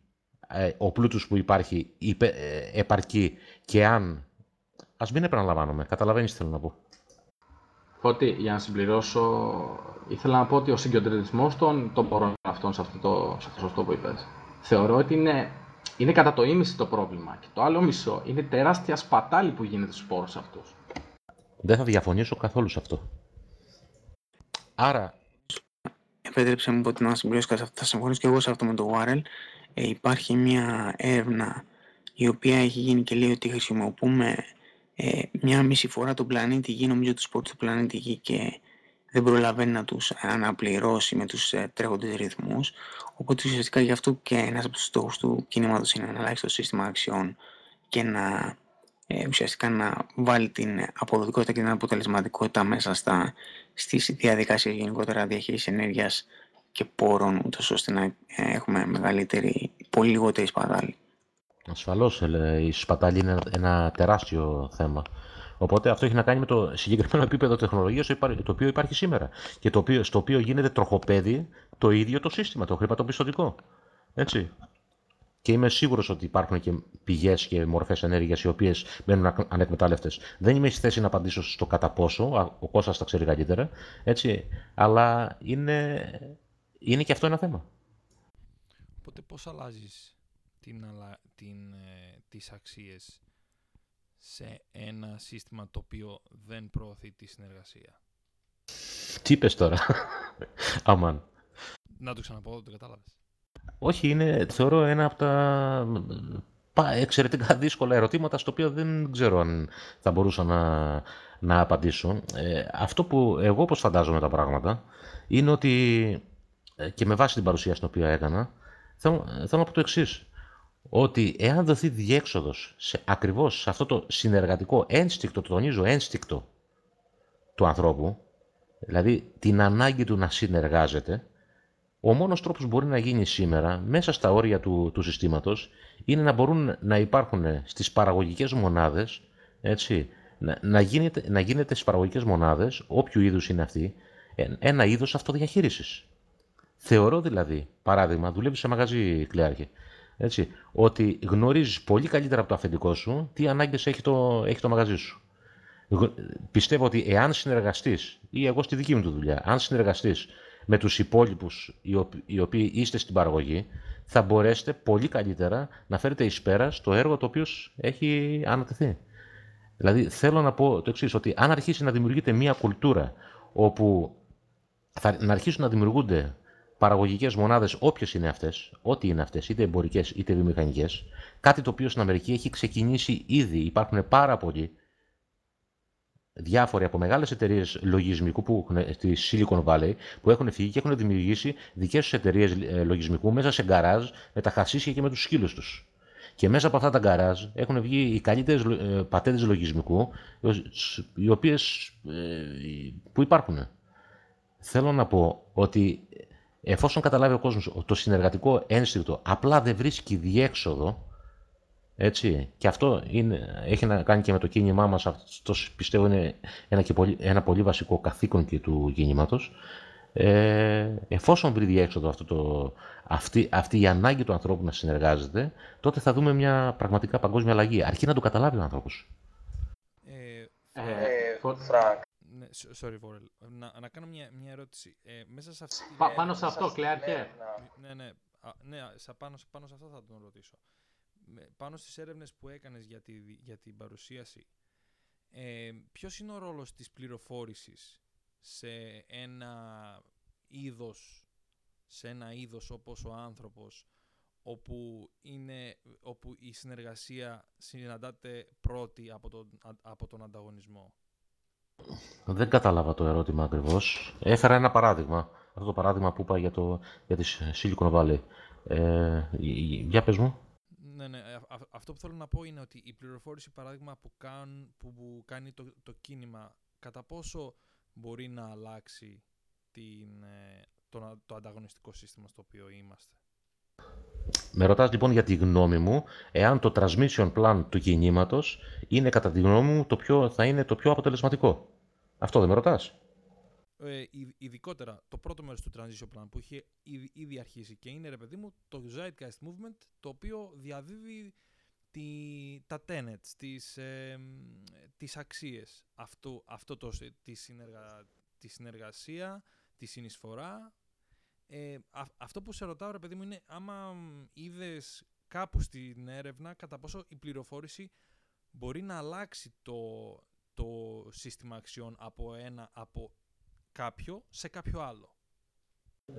ε, ο πλούτος που υπάρχει ε, επαρκεί και αν... Ας μην επαναλαμβάνομαι, καταλαβαίνεις τι θέλω να πω. Ότι για να συμπληρώσω, ήθελα να πω ότι ο συγκεντρωτισμός των, των πόρων αυτών σε αυτό το, σε αυτό το που είπες, θεωρώ ότι είναι, είναι κατά το ίμιση το πρόβλημα. Και το άλλο μισό είναι τεράστια σπατάλη που γίνεται στους πόρους αυτούς. Δεν θα διαφωνήσω καθόλου σε αυτό. Άρα... Επέτρεψε μου ότι να συμπληρώσω Θα συμφωνήσω και εγώ σε αυτό με το Warrell. Ε, υπάρχει μια έρευνα η οποία έχει γίνει και λέει ότι χρησιμοποιούμε ε, μια μισή φορά τον πλανήτη Γη, νομίζω τους πόρους του πλανήτη Γη και δεν προλαβαίνει να τους αναπληρώσει με τους ε, τρέχοντες ρυθμούς. Οπότε ουσιαστικά γι' αυτό και ένας από τους στόχους του κινήματος είναι να αλλάξει το σύστημα αξιών και να ε, ουσιαστικά να βάλει την αποδοτικότητα και την αποτελεσματικότητα μέσα στα, στις διαδικασίες γενικότερα διαχείρισης ενέργειας και πόρων, ούτως ώστε να ε, έχουμε μεγαλύτερη, πολύ λιγότερη σπατάλη. Ασφαλώς, η σπατάλη είναι ένα τεράστιο θέμα. Οπότε αυτό έχει να κάνει με το συγκεκριμένο επίπεδο τεχνολογίας το οποίο υπάρχει σήμερα και το οποίο, στο οποίο γίνεται τροχοπέδι το ίδιο το σύστημα, το χρηματοπιστωτικό. Έτσι. Και είμαι σίγουρος ότι υπάρχουν και πηγές και μορφές ενέργειας οι οποίες μένουν ανεκμετάλλευτες. Δεν είμαι στη θέση να απαντήσω στο κατά πόσο, ο Κώστας τα ξέρει καλύτερα, έτσι, αλλά είναι, είναι και αυτό ένα θέμα. Οπότε πώς αλλάζεις την, την, ε, τις αξίες σε ένα σύστημα το οποίο δεν προωθεί τη συνεργασία. Τι είπες τώρα, αμάν; Να το ξαναπώ, δεν το κατάλαβες. Όχι, είναι, θεωρώ ένα από τα εξαιρετικά δύσκολα ερωτήματα στο οποίο δεν ξέρω αν θα μπορούσα να, να απαντήσω. Ε, αυτό που εγώ όπως φαντάζομαι τα πράγματα είναι ότι ε, και με βάση την παρουσία στην οποία έκανα θέλω, θέλω να πω το εξής ότι εάν δοθεί διέξοδος σε, ακριβώς σε αυτό το συνεργατικό ένστικτο, το τονίζω ένστικτο του ανθρώπου, δηλαδή την ανάγκη του να συνεργάζεται, ο μόνος τρόπος που μπορεί να γίνει σήμερα, μέσα στα όρια του, του συστήματος, είναι να μπορούν να υπάρχουν στις παραγωγικές μονάδες, έτσι, να, να, γίνεται, να γίνεται στις παραγωγικές μονάδες, όποιου είδους είναι αυτή, ένα είδος αυτοδιαχείρισης. Θεωρώ δηλαδή, παράδειγμα, δουλεύει σε μαγαζί κλειάρχη. Έτσι, ότι γνωρίζεις πολύ καλύτερα από το αφεντικό σου τι ανάγκες έχει το, έχει το μαγαζί σου. Πιστεύω ότι εάν συνεργαστείς, ή εγώ στη δική μου δουλειά, αν συνεργαστείς με τους υπόλοιπους οι οποίοι είστε στην παραγωγή, θα μπορέσετε πολύ καλύτερα να φέρετε εις πέρα στο έργο το οποίος έχει ανατεθεί. Δηλαδή θέλω να πω το εξής ότι αν αρχίσει να δημιουργείται μια κουλτούρα όπου θα, να αρχίσουν να δημιουργούνται παραγωγικές μονάδες, όποιες είναι αυτές, ό,τι είναι αυτές, είτε εμπορικές είτε βιομηχανικές, κάτι το οποίο στην Αμερική έχει ξεκινήσει ήδη. Υπάρχουν πάρα πολλοί διάφοροι από μεγάλες εταιρείες λογισμικού που έχουν, στη Silicon Valley που έχουν φύγει και έχουν δημιουργήσει δικές τους εταιρείες ε, λογισμικού μέσα σε γκαράζ με τα χασίσια και με τους σκύλους τους. Και μέσα από αυτά τα γκαράζ έχουν βγει οι καλύτερες πατέντες λογισμικού οι οποίες, ε, που υπάρχουν. Θέλω να πω ότι εφόσον καταλάβει ο κόσμος το συνεργατικό ένστικτο απλά δεν βρίσκει διέξοδο, έτσι, και αυτό είναι, έχει να κάνει και με το κίνημά μας, αυτός πιστεύω είναι ένα, και πολύ, ένα πολύ βασικό καθήκον και του κίνηματος, ε, εφόσον βρει διέξοδο αυτό το, αυτή, αυτή η ανάγκη του ανθρώπου να συνεργάζεται, τότε θα δούμε μια πραγματικά παγκόσμια αλλαγή. Αρκεί να το καταλάβει ο άνθρωπος. Ε, ε, ναι, sorry, Βόρελ. Να, να κάνω μια, μια ερώτηση. Ε, μέσα σε αυτή... Πα, πάνω σε αυτό, Κλέαρχε. Ναι, ναι. Α, ναι πάνω, πάνω σε αυτό θα τον ρωτήσω. Πάνω στις έρευνες που έκανες για, τη, για την παρουσίαση, ε, ποιος είναι ο ρόλος της πληροφόρησης σε ένα είδος, σε ένα είδος όπως ο άνθρωπος, όπου, είναι, όπου η συνεργασία συναντάται πρώτη από τον, από τον ανταγωνισμό; Δεν κατάλαβα το ερώτημα ακριβώς. Έφερα ένα παράδειγμα. Αυτό το παράδειγμα που είπα για, το, για τη Silicon Valley. Ε, για πες μου. Ναι, ναι. αυτό που θέλω να πω είναι ότι η πληροφόρηση, παράδειγμα, που, που, κάνει το, το κίνημα, κατά πόσο μπορεί να αλλάξει την, ε, το, το ανταγωνιστικό σύστημα στο οποίο είμαστε; Με ρωτάς λοιπόν για τη γνώμη μου, εάν το transmission plan του κινήματος είναι κατά τη γνώμη μου το πιο, θα είναι το πιο αποτελεσματικό. Αυτό δεν με ρωτάς. Ε, ειδικότερα το πρώτο μέρος του transition plan που είχε ήδη, ήδη αρχίσει και είναι ρε παιδί μου το Zeitgeist Movement το οποίο διαδίδει τη, τα tenets, τις, ε, τις αξίες αυτό, αυτό το, τη, συνεργα, τη συνεργασία, τη συνεισφορά ε, αυτό που σε ρωτάω, ρε παιδί μου, είναι άμα είδες κάπου στην έρευνα κατά πόσο η πληροφόρηση μπορεί να αλλάξει το, το σύστημα αξιών από ένα από κάποιο σε κάποιο άλλο.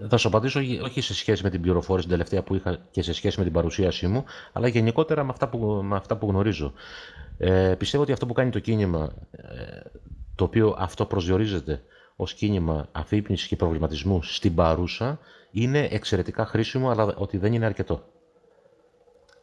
Θα σου απαντήσω όχι σε σχέση με την πληροφόρηση την τελευταία που είχα και σε σχέση με την παρουσίασή μου, αλλά γενικότερα με αυτά που, με αυτά που γνωρίζω. Ε, πιστεύω ότι αυτό που κάνει το κίνημα, ε, το οποίο αυτό προσδιορίζεται ως κίνημα αφύπνισης και προβληματισμού στην παρούσα είναι εξαιρετικά χρήσιμο, αλλά ότι δεν είναι αρκετό.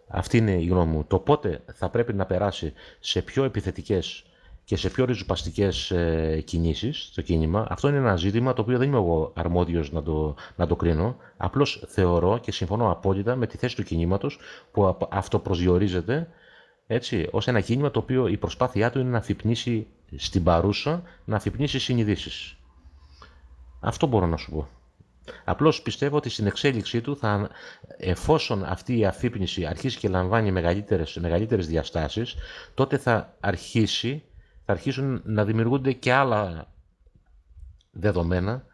Αυτή είναι η γνώμη μου. Το πότε θα πρέπει να περάσει σε πιο επιθετικές και σε πιο ριζοπαστικές ε, κινήσεις στο κίνημα, αυτό είναι ένα ζήτημα το οποίο δεν είμαι εγώ αρμόδιος να το, να το κρίνω. Απλώς θεωρώ και συμφωνώ απόλυτα με τη θέση του κινήματος που αυτό προσδιορίζεται έτσι, ως ένα κίνημα το οποίο η προσπάθειά του είναι να αφυπνίσει στην παρούσα, να αφυπνίσει συνειδήσεις. Αυτό μπορώ να σου πω. Απλώς πιστεύω ότι στην εξέλιξή του, θα, εφόσον αυτή η αφύπνιση αρχίσει και λαμβάνει μεγαλύτερες, μεγαλύτερες διαστάσεις, τότε θα αρχίσει, θα αρχίσουν να δημιουργούνται και άλλα δεδομένα,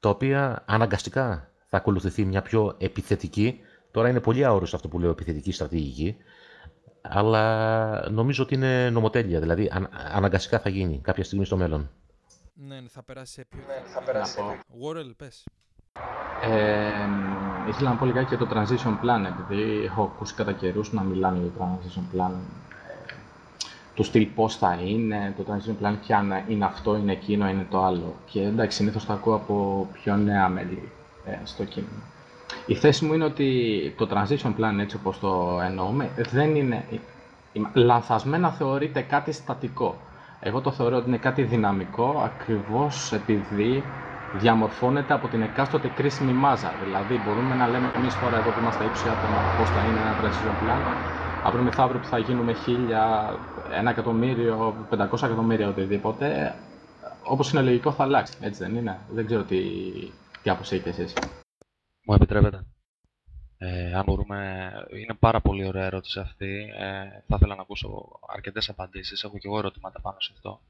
τα οποία αναγκαστικά θα ακολουθηθεί μια πιο επιθετική, τώρα είναι πολύ αόριστο αυτό που λέω επιθετική στρατηγική, αλλά νομίζω ότι είναι νομοτέλεια, δηλαδή αναγκαστικά θα γίνει κάποια στιγμή στο μέλλον. Ναι, ναι, θα περάσει σε πιο... Ναι, θα περάσει σε Warrell, πες. Ε, ήθελα να πω λιγάκι για το transition plan, επειδή έχω ακούσει κατά καιρούς να μιλάνε για το transition plan ε, του στυλ πώς θα είναι, το transition plan και αν είναι αυτό, είναι εκείνο, είναι το άλλο. Και εντάξει, συνήθως το ακούω από πιο νέα μέλη ε, στο κείμενο. Η θέση μου είναι ότι το transition plan, έτσι όπως το εννοούμε, δεν είναι... Λανθασμένα θεωρείται κάτι στατικό. Εγώ το θεωρώ ότι είναι κάτι δυναμικό ακριβώς επειδή διαμορφώνεται από την εκάστοτε κρίσιμη μάζα. Δηλαδή, μπορούμε να λέμε εμείς τώρα εδώ που είμαστε ύψη άτομα πώς θα είναι ένα transition plan, αύριο μεθαύριο που θα γίνουμε χίλια, ένα εκατομμύριο, 500 εκατομμύρια, οτιδήποτε, όπως είναι λογικό θα αλλάξει. Έτσι δεν είναι; Δεν ξέρω τι, τι άποψη έχετε εσείς. Μου επιτρέπετε. Ε, αν μπορούμε, είναι πάρα πολύ ωραία ερώτηση αυτή. Ε, θα ήθελα να ακούσω αρκετές απαντήσεις. Έχω και εγώ ερωτήματα πάνω σε αυτό.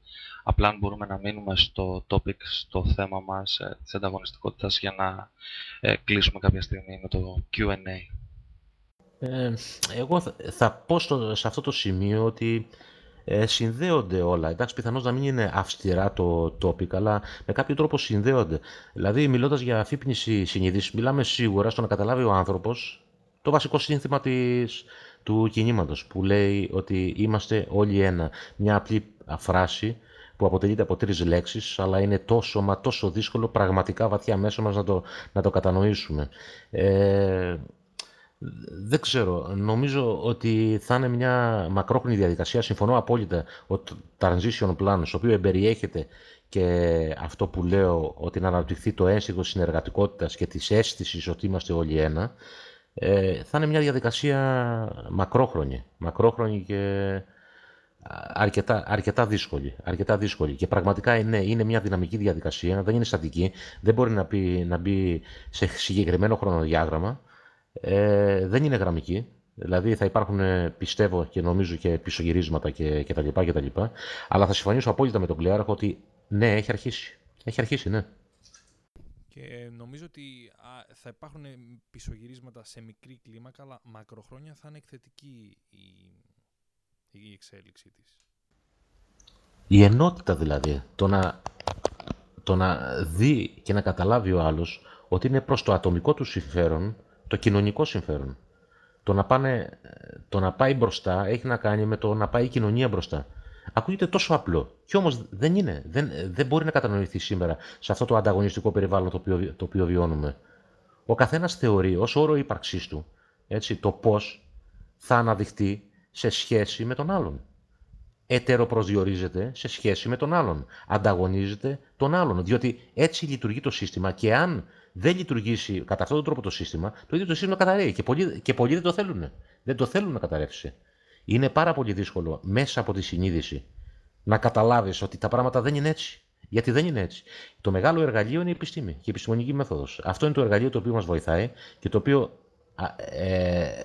Απλά αν μπορούμε να μείνουμε στο topic, στο θέμα μας ε, της ανταγωνιστικότητας για να ε, κλείσουμε κάποια στιγμή με το Q&A. Ε, εγώ θα, θα πω στο, σε αυτό το σημείο ότι ε, συνδέονται όλα. Εντάξει, πιθανώς να μην είναι αυστηρά το topic, αλλά με κάποιο τρόπο συνδέονται. Δηλαδή, μιλώντας για αφύπνιση συνείδηση, μιλάμε σίγουρα στο να καταλάβει ο άνθρωπος το βασικό σύνθημα της, του κινήματος που λέει ότι είμαστε όλοι ένα. Μια απλή φράση που αποτελείται από τρεις λέξεις, αλλά είναι τόσο μα τόσο δύσκολο πραγματικά βαθιά μέσα μας να το, να το κατανοήσουμε. Ε, δεν ξέρω. Νομίζω ότι θα είναι μια μακρόχρονη διαδικασία. Συμφωνώ απόλυτα ότι το transition plan, στο οποίο εμπεριέχεται και αυτό που λέω ότι να αναπτυχθεί το ένστικτο συνεργατικότητας και της αίσθησης ότι είμαστε όλοι ένα, ε, θα είναι μια διαδικασία μακρόχρονη. Μακρόχρονη και αρκετά, αρκετά, δύσκολη, αρκετά δύσκολη. Και πραγματικά ναι, είναι μια δυναμική διαδικασία, δεν είναι στατική, δεν μπορεί να, πει, να μπει σε συγκεκριμένο χρονοδιάγραμμα ε, δεν είναι γραμμική. Δηλαδή θα υπάρχουν, ε, πιστεύω και νομίζω και πισωγυρίσματα και, και τα λοιπά και τα λοιπά. Αλλά θα συμφωνήσω απόλυτα με τον Κλέαρχο ότι ναι, έχει αρχίσει. Έχει αρχίσει, ναι. Και νομίζω ότι θα υπάρχουν πισωγυρίσματα σε μικρή κλίμακα, αλλά μακροχρόνια θα είναι εκθετική η, η εξέλιξή της. Η ενότητα δηλαδή, το να, το να δει και να καταλάβει ο άλλος ότι είναι προς το ατομικό του συμφέρον το κοινωνικό συμφέρον. Το να, πάνε, το να πάει μπροστά έχει να κάνει με το να πάει η κοινωνία μπροστά. Ακούγεται τόσο απλό. Και όμως δεν είναι. Δεν, δεν μπορεί να κατανοηθεί σήμερα σε αυτό το ανταγωνιστικό περιβάλλον το οποίο, το οποίο βιώνουμε. Ο καθένας θεωρεί ως όρο ύπαρξής του έτσι, το πώς θα αναδειχθεί σε σχέση με τον άλλον. Ετεροπροσδιορίζεται σε σχέση με τον άλλον. Ανταγωνίζεται τον άλλον. Διότι έτσι λειτουργεί το σύστημα και αν δεν λειτουργήσει κατά αυτόν τον τρόπο το σύστημα, το ίδιο το σύστημα καταραίει. Και πολλοί, και πολλοί δεν το θέλουν. Δεν το θέλουν να καταρρεύσει. Είναι πάρα πολύ δύσκολο μέσα από τη συνείδηση να καταλάβεις ότι τα πράγματα δεν είναι έτσι. Γιατί δεν είναι έτσι. Το μεγάλο εργαλείο είναι η επιστήμη και η επιστημονική μέθοδος. Αυτό είναι το εργαλείο το οποίο μας βοηθάει και το οποίο ε,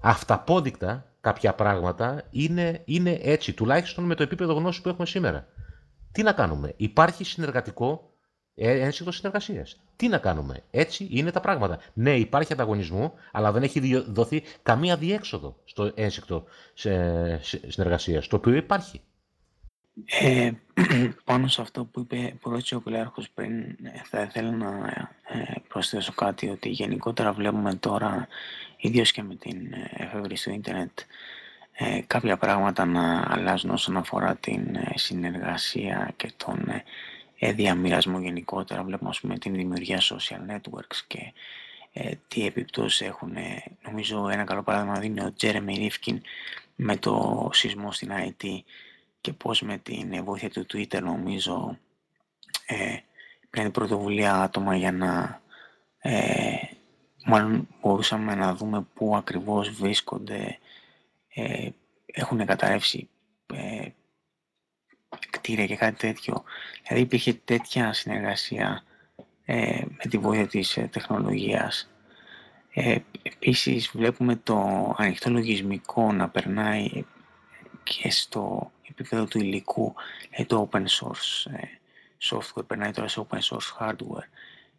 αυταπόδεικτα κάποια πράγματα είναι, είναι έτσι, τουλάχιστον με το επίπεδο γνώσης που έχουμε σήμερα. Τι να κάνουμε. Υπάρχει συνεργατικό ε, ένσυχο συνεργασία. Τι να κάνουμε. Έτσι είναι τα πράγματα. Ναι, υπάρχει ανταγωνισμό, αλλά δεν έχει δοθεί καμία διέξοδο στο ένσυχτο συνεργασία, το οποίο υπάρχει. Ε, πάνω σε αυτό που είπε που ρώτησε ο Πιλάρχος πριν, ε, θα ήθελα να ε, προσθέσω κάτι ότι γενικότερα βλέπουμε τώρα, ιδίως και με την εφεύρεση του ίντερνετ, κάποια πράγματα να αλλάζουν όσον αφορά την συνεργασία και τον ε, διαμοιρασμό γενικότερα. Βλέπουμε ας πούμε, την δημιουργία social networks και ε, τι επιπτώσεις έχουν. νομίζω ένα καλό παράδειγμα δίνει ο Jeremy Rifkin με το σεισμό στην IT και πώς με την βοήθεια του Twitter νομίζω ε, πήραν πρωτοβουλία άτομα για να ε, μάλλον μπορούσαμε να δούμε πού ακριβώς βρίσκονται ε, έχουν καταρρεύσει ε, κτίρια και κάτι τέτοιο. Δηλαδή υπήρχε τέτοια συνεργασία ε, με τη βοήθεια της ε, τεχνολογίας. Ε, επίσης βλέπουμε το ανοιχτό λογισμικό να περνάει και στο επίπεδο του υλικού, δηλαδή το open source ε, software περνάει τώρα σε open source hardware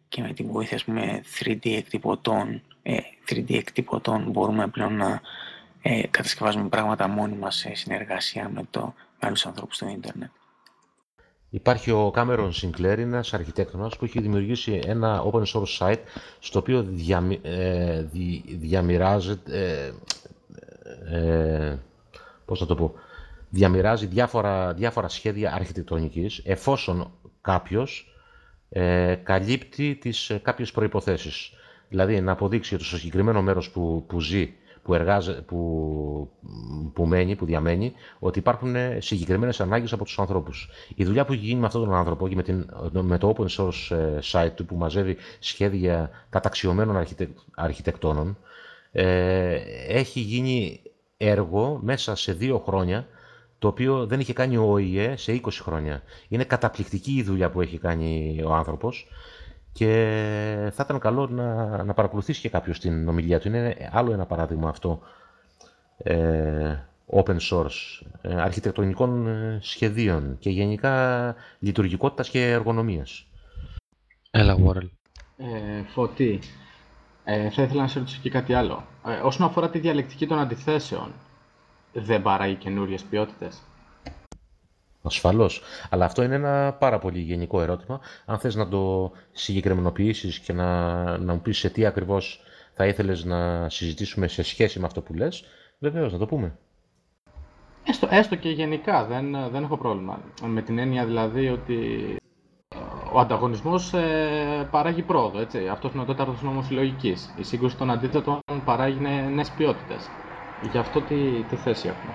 και με τη βοήθεια με 3D εκτυπωτών, 3D εκτυπωτών μπορούμε πλέον να κατασκευάζουμε πράγματα μόνοι μας σε συνεργασία με, το, με άλλους ανθρώπους στο ίντερνετ. Υπάρχει ο Cameron Sinclair, ένας αρχιτέκτονας που έχει δημιουργήσει ένα open source site στο οποίο διαμι, ε, διαμοιράζεται, ε, ε, πώς το πω, διαμοιράζει διάφορα, διάφορα σχέδια αρχιτεκτονικής εφόσον κάποιος ε, καλύπτει τις ε, κάποιες προϋποθέσεις. Δηλαδή να αποδείξει για το συγκεκριμένο μέρος που, που ζει που, εργάζε, που, που μένει, που διαμένει, ότι υπάρχουν συγκεκριμένες ανάγκες από τους ανθρώπους. Η δουλειά που έχει γίνει με αυτόν τον άνθρωπο και με, την, με το open source ε, site του που μαζεύει σχέδια καταξιωμένων αρχιτεκ, αρχιτεκτόνων, ε, έχει γίνει έργο μέσα σε δύο χρόνια το οποίο δεν είχε κάνει ο ΟΗΕ σε 20 χρόνια. Είναι καταπληκτική η δουλειά που έχει κάνει ο άνθρωπος και θα ήταν καλό να, να παρακολουθήσει και κάποιος την ομιλία του. Είναι άλλο ένα παράδειγμα αυτό ε, open source, ε, αρχιτεκτονικών ε, σχεδίων και γενικά λειτουργικότητας και εργονομίας. Έλα, Warrel. Ε, Φωτή, ε, θα ήθελα να σε ρωτήσω και κάτι άλλο. Ε, όσον αφορά τη διαλεκτική των αντιθέσεων, δεν παράγει καινούριες ποιότητες; Ασφαλώς. Αλλά αυτό είναι ένα πάρα πολύ γενικό ερώτημα. Αν θες να το συγκεκριμενοποιήσεις και να, να μου πεις σε τι ακριβώς θα ήθελες να συζητήσουμε σε σχέση με αυτό που λες, βεβαίως να το πούμε. Έστω, έστω και γενικά, δεν, δεν έχω πρόβλημα. Με την έννοια δηλαδή ότι ο ανταγωνισμός ε, παράγει πρόοδο. Έτσι. Αυτός είναι ο τέταρτος νόμος λογική. Η σύγκρουση των αντίθετων παράγει νέες ποιότητες. Γι' αυτό τι, τι θέση έχουμε.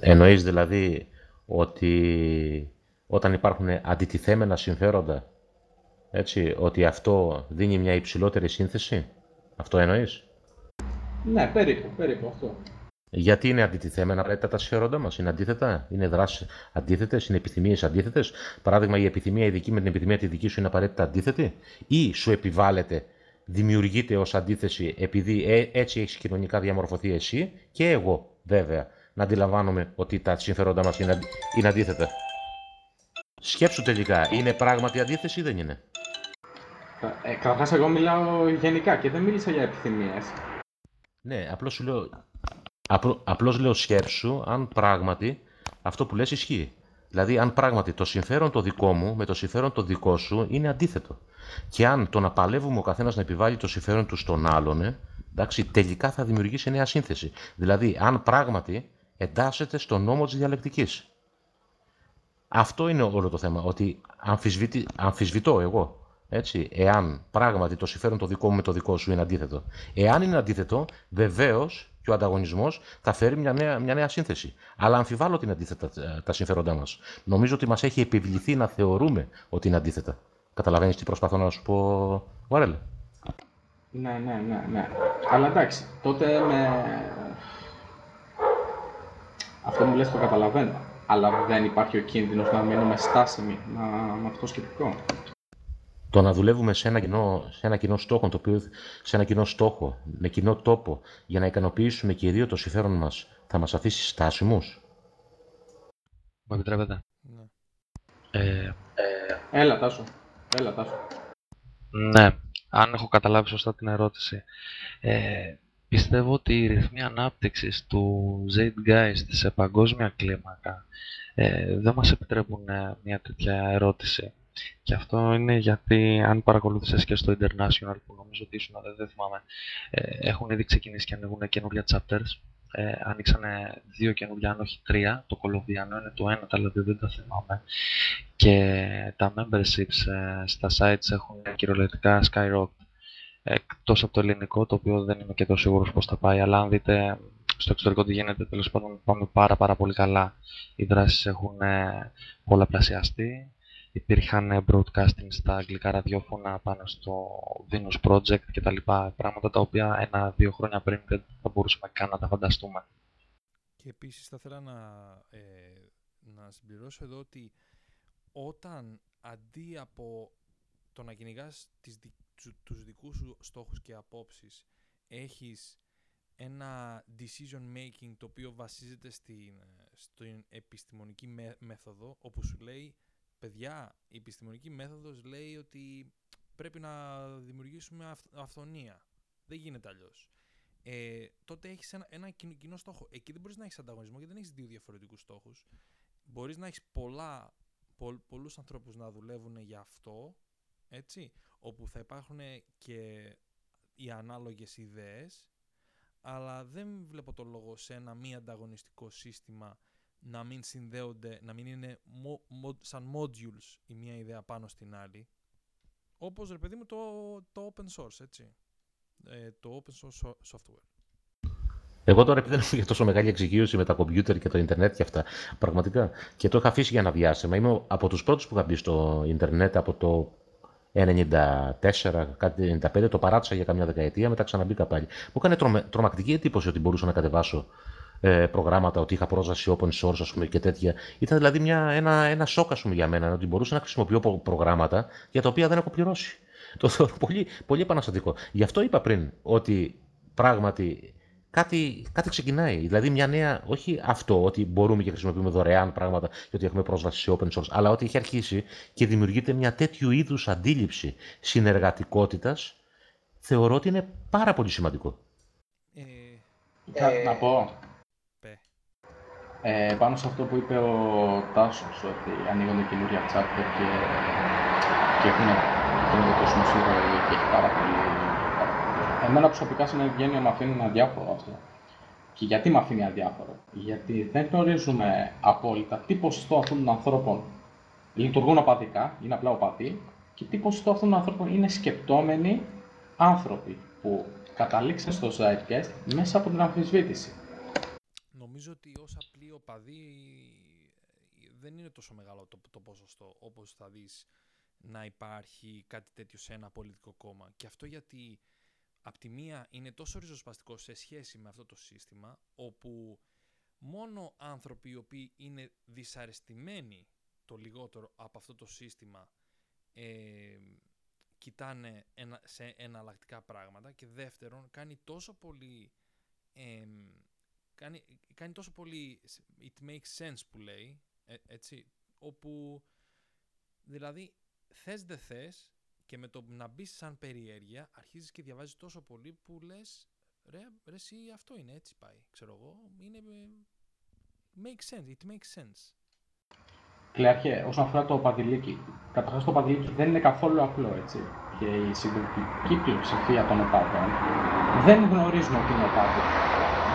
Εννοείς δηλαδή ότι όταν υπάρχουν αντιτιθέμενα συμφέροντα, έτσι, ότι αυτό δίνει μια υψηλότερη σύνθεση. Αυτό εννοείς; Ναι, περίπου, περίπου αυτό. Γιατί είναι αντιτιθέμενα; Απαραίτητα τα συμφέροντά μας, είναι αντίθετα, είναι δράσει αντίθετες, είναι επιθυμίες αντίθετες. Παράδειγμα, η επιθυμία η δική με την επιθυμία τη δική σου είναι απαραίτητα αντίθετη, ή σου επιβάλλεται, δημιουργείται ως αντίθεση επειδή ε, έτσι έχεις κοινωνικά διαμορφωθεί εσύ και εγώ βέβαια να αντιλαμβάνομαι ότι τα συμφέροντά μας είναι, είναι αντίθετα. Σκέψου τελικά, είναι πράγματι αντίθεση ή δεν είναι; Ε, Καταρχάς, εγώ μιλάω γενικά και δεν μίλησα για επιθυμίες. Ναι, απλώς σου λέω. Απλώ, απλώς λέω σκέψου αν πράγματι αυτό που λες ισχύει. Δηλαδή, αν πράγματι το συμφέρον το δικό μου με το συμφέρον το δικό σου είναι αντίθετο. Και αν το να παλεύουμε ο καθένας να επιβάλλει το συμφέρον του στον άλλον, ε, εντάξει, τελικά θα δημιουργήσει νέα σύνθεση. Δηλαδή, αν πράγματι εντάσσεται στον νόμο της διαλεκτικής. Αυτό είναι όλο το θέμα, ότι αμφισβητώ εγώ, έτσι, εάν πράγματι το συμφέρον το δικό μου με το δικό σου είναι αντίθετο. Εάν είναι αντίθετο, βεβαίως και ο ανταγωνισμός θα φέρει μια νέα, μια νέα σύνθεση. Αλλά αμφιβάλλω ότι είναι αντίθετα ε, τα συμφέροντά μας. Νομίζω ότι μας έχει επιβληθεί να θεωρούμε ότι είναι αντίθετα. Καταλαβαίνεις τι προσπαθώ να σου πω, Βαρέλ. Ναι, ναι, ναι, ναι. Αλλά εντάξει, τότε με αυτό μου λες το καταλαβαίνω. Αλλά δεν υπάρχει ο κίνδυνος να μείνουμε στάσιμοι με αυτό το σκεπτικό. Το να δουλεύουμε σε ένα, κοινό, σε ένα κοινό στόχο, το οποίο, σε ένα κοινό στόχο, με κοινό τόπο, για να ικανοποιήσουμε και οι δύο το συμφέρον μας, θα μας αφήσει στάσιμους; Μου επιτρέπετε; Ναι. Ε, ε, έλα, Τάσο. Έλα, Τάσο. Ναι, αν έχω καταλάβει σωστά την ερώτηση. Ε, Πιστεύω ότι οι ρυθμοί ανάπτυξης του Zeitgeist σε παγκόσμια κλίμακα ε, δεν μας επιτρέπουν ε, μια τέτοια ερώτηση. Και αυτό είναι γιατί αν παρακολούθησες και στο International που νομίζω ότι ήσουν, δεν θυμάμαι, ε, έχουν ήδη ξεκινήσει και ανοίγουν καινούργια chapters. Ε, ανοίξαν δύο καινούργια, αν όχι τρία. Το κολομβιανό είναι το ένα, τα άλλα δύο δεν τα θυμάμαι. Και τα memberships ε, στα sites έχουν κυριολεκτικά skyrocket εκτός από το ελληνικό, το οποίο δεν είμαι και τόσο σίγουρος πώς θα πάει, αλλά αν δείτε στο εξωτερικό τι γίνεται, τέλος πάντων πάμε πάρα πάρα πολύ καλά. Οι δράσεις έχουν ε, πολλαπλασιαστεί. Υπήρχαν ε, broadcasting στα αγγλικά ραδιόφωνα πάνω στο Venus Project και τα λοιπά, πράγματα τα οποία ένα-δύο χρόνια πριν δεν θα μπορούσαμε καν να τα φανταστούμε. Και επίσης θα ήθελα να, ε, να συμπληρώσω εδώ ότι όταν αντί από το να κυνηγάς τις, τους δικούς σου στόχους και απόψεις έχεις ένα decision making το οποίο βασίζεται στην, στην επιστημονική μέθοδο όπου σου λέει παιδιά η επιστημονική μέθοδος λέει ότι πρέπει να δημιουργήσουμε αυθονία. Δεν γίνεται αλλιώς. Ε, τότε έχεις ένα, ένα κοινό στόχο. Εκεί δεν μπορείς να έχεις ανταγωνισμό γιατί δεν έχεις δύο διαφορετικούς στόχους. Μπορείς να έχεις πολλά, πο, πολλούς ανθρώπους να δουλεύουν για αυτό έτσι, όπου θα υπάρχουν και οι ανάλογες ιδέες, αλλά δεν βλέπω το λόγο σε ένα μη ανταγωνιστικό σύστημα να μην συνδέονται, να μην είναι σαν modules η μία ιδέα πάνω στην άλλη. Όπως, ρε παιδί μου, το, το open source, έτσι. Ε, το open source software. Εγώ τώρα επειδή δεν έχω τόσο μεγάλη εξοικείωση με τα κομπιούτερ και το Ιντερνετ και αυτά, πραγματικά, και το είχα αφήσει για ένα διάστημα. Είμαι από τους πρώτους που είχα μπει στο Ιντερνετ από το 94, κάτι 95, το παράτησα για καμιά δεκαετία, μετά ξαναμπήκα πάλι. Μου έκανε τρομε, τρομακτική εντύπωση ότι μπορούσα να κατεβάσω ε, προγράμματα, ότι είχα πρόσβαση open source ας πούμε, και τέτοια. Ήταν δηλαδή μια, ένα, ένα σοκ ας πούμε, για μένα ότι μπορούσα να χρησιμοποιώ προγράμματα για τα οποία δεν έχω πληρώσει. Το θεωρώ πολύ, πολύ επαναστατικό. Γι' αυτό είπα πριν ότι πράγματι κάτι, κάτι ξεκινάει. Δηλαδή μια νέα, όχι αυτό ότι μπορούμε και χρησιμοποιούμε δωρεάν πράγματα και ότι έχουμε πρόσβαση σε open source, αλλά ότι έχει αρχίσει και δημιουργείται μια τέτοιου είδους αντίληψη συνεργατικότητας, θεωρώ ότι είναι πάρα πολύ σημαντικό. Ε, να πω. Ε, πάνω σε αυτό που είπε ο Τάσος, ότι ανοίγονται καινούργια chapter και, και έχουν το τόσο και έχει πάρα πολύ... Εμένα προσωπικά στην Ευγένεια με αφήνει αδιάφορο αυτό. Και γιατί με αφήνει αδιάφορο; Γιατί δεν γνωρίζουμε απόλυτα τι ποσοστό αυτών των ανθρώπων λειτουργούν οπαδικά, είναι απλά οπαδοί, και τι ποσοστό αυτών των ανθρώπων είναι σκεπτόμενοι άνθρωποι που καταλήξαν στο Zeitgeist μέσα από την αμφισβήτηση. Νομίζω ότι ως απλή οπαδοί δεν είναι τόσο μεγάλο το, το ποσοστό όπως θα δεις να υπάρχει κάτι τέτοιο σε ένα πολιτικό κόμμα. Και αυτό γιατί απ' τη μία είναι τόσο ριζοσπαστικό σε σχέση με αυτό το σύστημα όπου μόνο άνθρωποι οι οποίοι είναι δυσαρεστημένοι το λιγότερο από αυτό το σύστημα ε, κοιτάνε σε εναλλακτικά πράγματα και δεύτερον κάνει τόσο πολύ κάνει, κάνει τόσο πολύ it makes sense που λέει ε, έτσι όπου δηλαδή θες δεν θες και με το να μπεις σαν περιέργεια αρχίζεις και διαβάζεις τόσο πολύ που λες ρε, ρε εσύ αυτό είναι έτσι πάει ξέρω εγώ είναι makes sense it makes sense Κλεάρχε, όσον αφορά το παδιλίκι, καταρχάς το παδιλίκι δεν είναι καθόλου απλό έτσι. Και η συντριπτική πλειοψηφία των οπαδών δεν γνωρίζουν ότι είναι οπαδοί.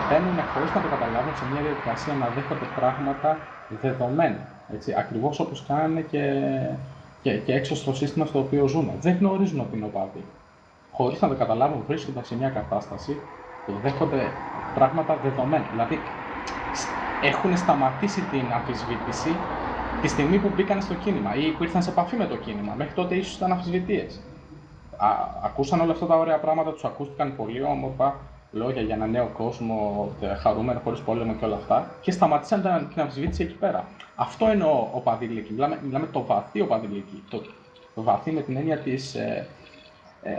Μπαίνουν χωρίς να το καταλάβουν σε μια διαδικασία να δέχονται πράγματα δεδομένα. Ακριβώς όπως κάνουν και, και, και έξω στο σύστημα στο οποίο ζουν. Δεν γνωρίζουν ότι είναι οπαδοί. Χωρίς να το καταλάβουν, βρίσκονται σε μια κατάσταση που δέχονται πράγματα δεδομένα. Δηλαδή, έχουν σταματήσει την αμφισβήτηση τη στιγμή που μπήκαν στο κίνημα ή που ήρθαν σε επαφή με το κίνημα. Μέχρι τότε ίσως ήταν αμφισβητείε. Ακούσαν όλα αυτά τα ωραία πράγματα, τους ακούστηκαν πολύ όμορφα λόγια για ένα νέο κόσμο, χαρούμενο, χωρίς πόλεμο και όλα αυτά, και σταματήσαν την αμφισβήτηση εκεί πέρα. Αυτό είναι ο, ο παδιλίκη. Μιλάμε, μιλάμε το βαθύ ο παδιλίκη. Το, το βαθύ με την έννοια της ε, ε,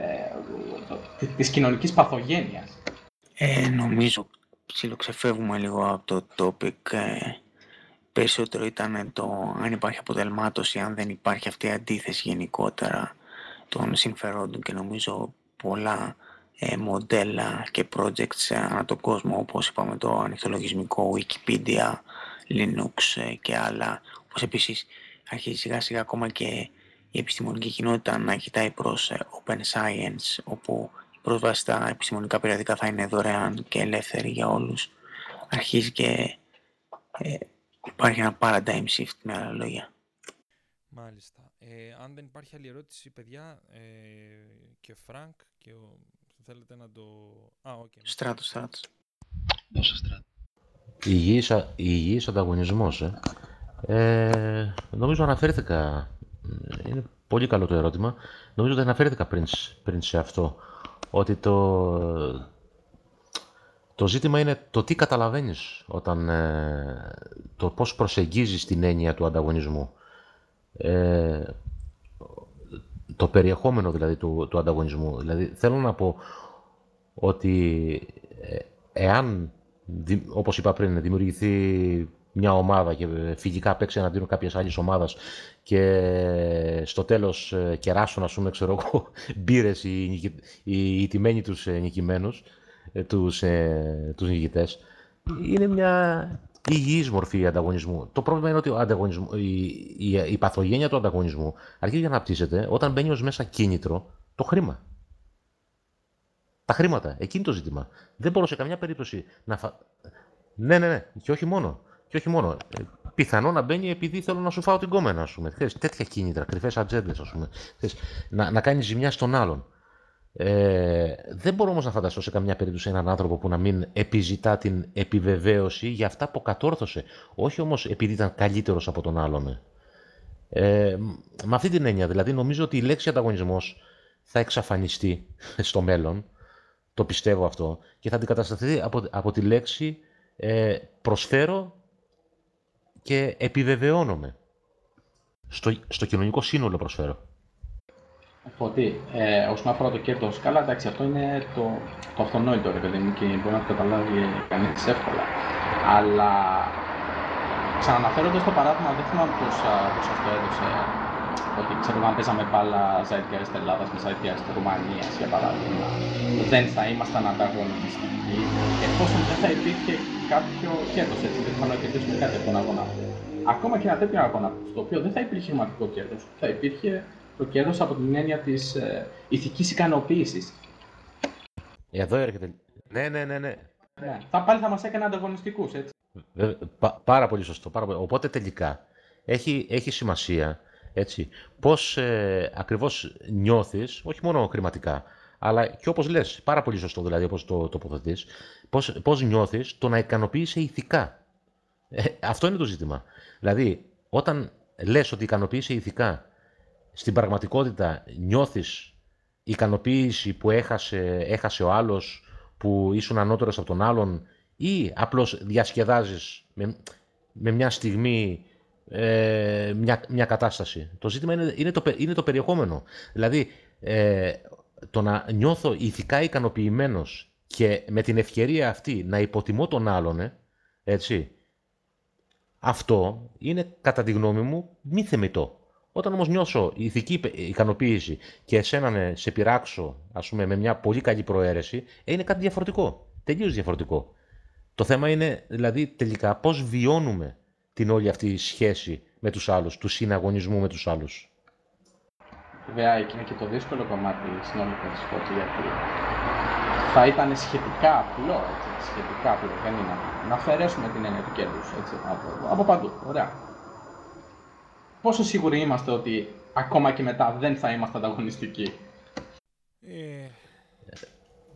της κοινωνικής παθογένειας. Ε, νομίζω ψιλοξεφεύγουμε λίγο από το topic ε, Περισσότερο ήταν το αν υπάρχει αποτελμάτωση, αν δεν υπάρχει αυτή η αντίθεση γενικότερα των συμφερόντων και νομίζω πολλά ε, μοντέλα και projects ανά τον κόσμο όπως είπαμε το ανοιχτολογισμικό Wikipedia, Linux ε, και άλλα όπως επίσης αρχίζει σιγά σιγά ακόμα και η επιστημονική κοινότητα να κοιτάει προς ε, open science όπου η πρόσβαση στα επιστημονικά περιοδικά θα είναι δωρεάν και ελεύθερη για όλους αρχίζει και Υπάρχει ένα paradigm shift με άλλα λόγια. Μάλιστα. Ε, αν δεν υπάρχει άλλη ερώτηση, παιδιά, ε, και ο Φρανκ και ο... θέλετε να το... Α, οκ. Okay, Στράτος, Στράτος. Πώς ο Στράτος. Υγιής, υγιής ανταγωνισμός, ε. ε. Νομίζω αναφέρθηκα, είναι πολύ καλό το ερώτημα, νομίζω ότι αναφέρθηκα πριν, πριν σε αυτό, ότι το, το ζήτημα είναι το τι καταλαβαίνεις όταν, ε, το πώς προσεγγίζεις την έννοια του ανταγωνισμού. Ε, το περιεχόμενο δηλαδή του, του ανταγωνισμού. Δηλαδή θέλω να πω ότι ε, εάν, όπως είπα πριν, δημιουργηθεί μια ομάδα και φυγικά παίξει εναντίον κάποιες άλλες ομάδας και στο τέλος ε, κεράσουν, ας πούμε, ξέρω εγώ, μπύρες οι, οι, οι τιμένοι τους νικημένους, ε, τους, ε, τους είναι μια υγιής μορφή ανταγωνισμού. Το πρόβλημα είναι ότι ο ανταγωνισμού, η, η, η παθογένεια του ανταγωνισμού αρχίζει να αναπτύσσεται όταν μπαίνει ως μέσα κίνητρο το χρήμα. Τα χρήματα, εκείνη το ζήτημα. Δεν μπορώ σε καμιά περίπτωση να φα... Ναι, ναι, ναι, και όχι μόνο. Και όχι μόνο. Ε, πιθανό να μπαίνει επειδή θέλω να σου φάω την κόμενα, ας πούμε. Θες, τέτοια κίνητρα, κρυφές ατζέντες, ας πούμε. Θες, να, να κάνεις ζημιά στον άλλον. Ε, δεν μπορώ όμως να φανταστώ σε καμιά περίπτωση έναν άνθρωπο που να μην επιζητά την επιβεβαίωση για αυτά που κατόρθωσε. Όχι όμως επειδή ήταν καλύτερος από τον άλλον. Ε, με αυτή την έννοια, δηλαδή νομίζω ότι η λέξη ανταγωνισμός θα εξαφανιστεί στο μέλλον, το πιστεύω αυτό, και θα αντικατασταθεί από, από τη λέξη ε, προσφέρω και επιβεβαιώνομαι. Στο, στο κοινωνικό σύνολο προσφέρω. Φωτή, ε, όσον αφορά το κέρδο, καλά, εντάξει, αυτό είναι το, το αυτονόητο, ρε παιδί μου, και μπορεί να το καταλάβει κανείς εύκολα. Αλλά ξαναναφέροντας το παράδειγμα, δεν θυμάμαι πώ σας το έδωσε. Ότι ξέρω αν παίζαμε μπάλα Zeitgeist Ελλάδας με Zeitgeist Ρουμανίας, για παράδειγμα, δεν θα ήμασταν ανταγωνιστικοί εφόσον δεν θα υπήρχε κάποιο κέρδος. Έτσι, δεν θα να κερδίσουμε κάτι από τον αγώνα Ακόμα και ένα τέτοιο αγώνα, στο οποίο δεν θα υπήρχε χρηματικό κέρδος, θα υπήρχε το κέρδος από την έννοια της ε, ηθικής ικανοποίησης. Εδώ έρχεται. Ναι, ναι, ναι, ναι. ναι. Θα, πάλι θα μας έκανε ανταγωνιστικούς, έτσι. Πα, πάρα πολύ σωστό. Πάρα πολύ. Οπότε τελικά έχει, έχει σημασία έτσι, πώς ε, ακριβώς νιώθεις, όχι μόνο χρηματικά, αλλά και όπως λες, πάρα πολύ σωστό δηλαδή όπως το τοποθετείς, πώς, πώς νιώθεις το να ικανοποιείσαι ηθικά. Ε, αυτό είναι το ζήτημα. Δηλαδή, όταν λες ότι ικανοποιείσαι ηθικά, στην πραγματικότητα νιώθεις ικανοποίηση που έχασε, έχασε ο άλλος, που ήσουν ανώτερος από τον άλλον ή απλώς διασκεδάζεις με, με μια στιγμή ε, μια, μια κατάσταση; Το ζήτημα είναι, είναι, το, είναι το περιεχόμενο. Δηλαδή, ε, το να νιώθω ηθικά ικανοποιημένος και με την ευκαιρία αυτή να υποτιμώ τον άλλον, ε, έτσι, αυτό είναι κατά τη γνώμη μου μη θεμητό. Όταν όμως νιώσω ηθική ικανοποίηση και εσένα σε πειράξω, ας πούμε, με μια πολύ καλή προαίρεση, ε, είναι κάτι διαφορετικό. Τελείως διαφορετικό. Το θέμα είναι, δηλαδή, τελικά, πώς βιώνουμε την όλη αυτή η σχέση με τους άλλους, του συναγωνισμού με τους άλλους. Βέβαια, εκεί είναι και το δύσκολο κομμάτι συνολικά της φώτης, γιατί θα ήταν σχετικά απλό, έτσι, σχετικά απλό, δεν είναι, να αφαιρέσουμε την έννοια του κέρδους, έτσι, από, από παντού, ωραία. Πόσο σίγουροι είμαστε ότι ακόμα και μετά δεν θα είμαστε ανταγωνιστικοί; Ε,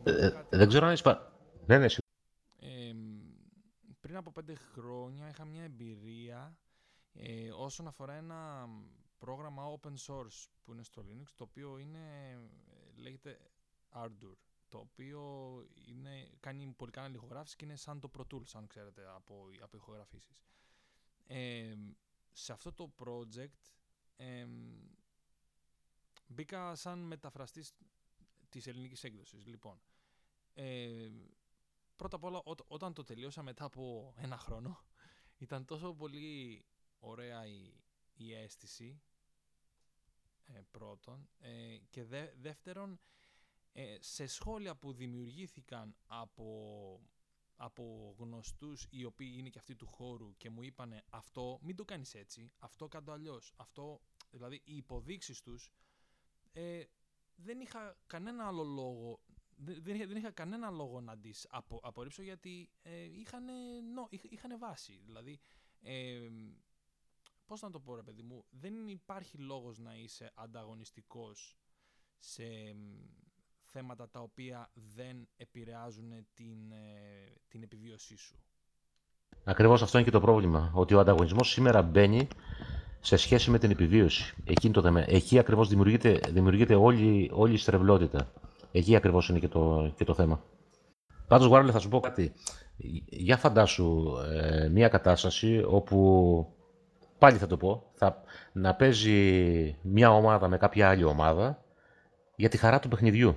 ε, ε δεν ξέρω αν είσαι... Ναι, ναι, πριν από πέντε χρόνια είχα μια εμπειρία ε, όσον αφορά ένα πρόγραμμα open source που είναι στο Linux, το οποίο είναι, ε, λέγεται Ardour, το οποίο είναι, κάνει πολύ καλά ηχογράφηση και είναι σαν το Pro Tools, αν ξέρετε, από, από ηχογραφήσεις. Ε, σε αυτό το project ε, μπήκα σαν μεταφραστής της ελληνικής έκδοσης. Λοιπόν, ε, πρώτα απ' όλα όταν το τελείωσα μετά από ένα χρόνο ήταν τόσο πολύ ωραία η, η αίσθηση ε, πρώτον ε, και δεύτερον ε, σε σχόλια που δημιουργήθηκαν από, από γνωστούς οι οποίοι είναι και αυτοί του χώρου και μου είπανε αυτό μην το κάνεις έτσι, αυτό κάτω αλλιώς, αυτό δηλαδή οι υποδείξεις τους δεν είχα κανένα άλλο λόγο δεν, είχα, δεν είχα κανένα λόγο να τις απο, απορρίψω γιατί ε, είχαν, νο, είχαν βάση. Δηλαδή, ε, πώς να το πω ρε παιδί μου, δεν υπάρχει λόγος να είσαι ανταγωνιστικός σε θέματα τα οποία δεν επηρεάζουν την, ε, την επιβίωσή σου. Ακριβώς αυτό είναι και το πρόβλημα, ότι ο ανταγωνισμός σήμερα μπαίνει σε σχέση με την επιβίωση. Εκεί, το Εκεί ακριβώς δημιουργείται, δημιουργείται όλη, όλη η στρεβλότητα. Εκεί ακριβώς είναι και το, και το θέμα. Πάντως, Γουάρλε, θα σου πω κάτι. Για φαντάσου ε, μια κατάσταση όπου, πάλι θα το πω, θα, να παίζει μια ομάδα με κάποια άλλη ομάδα για τη χαρά του παιχνιδιού.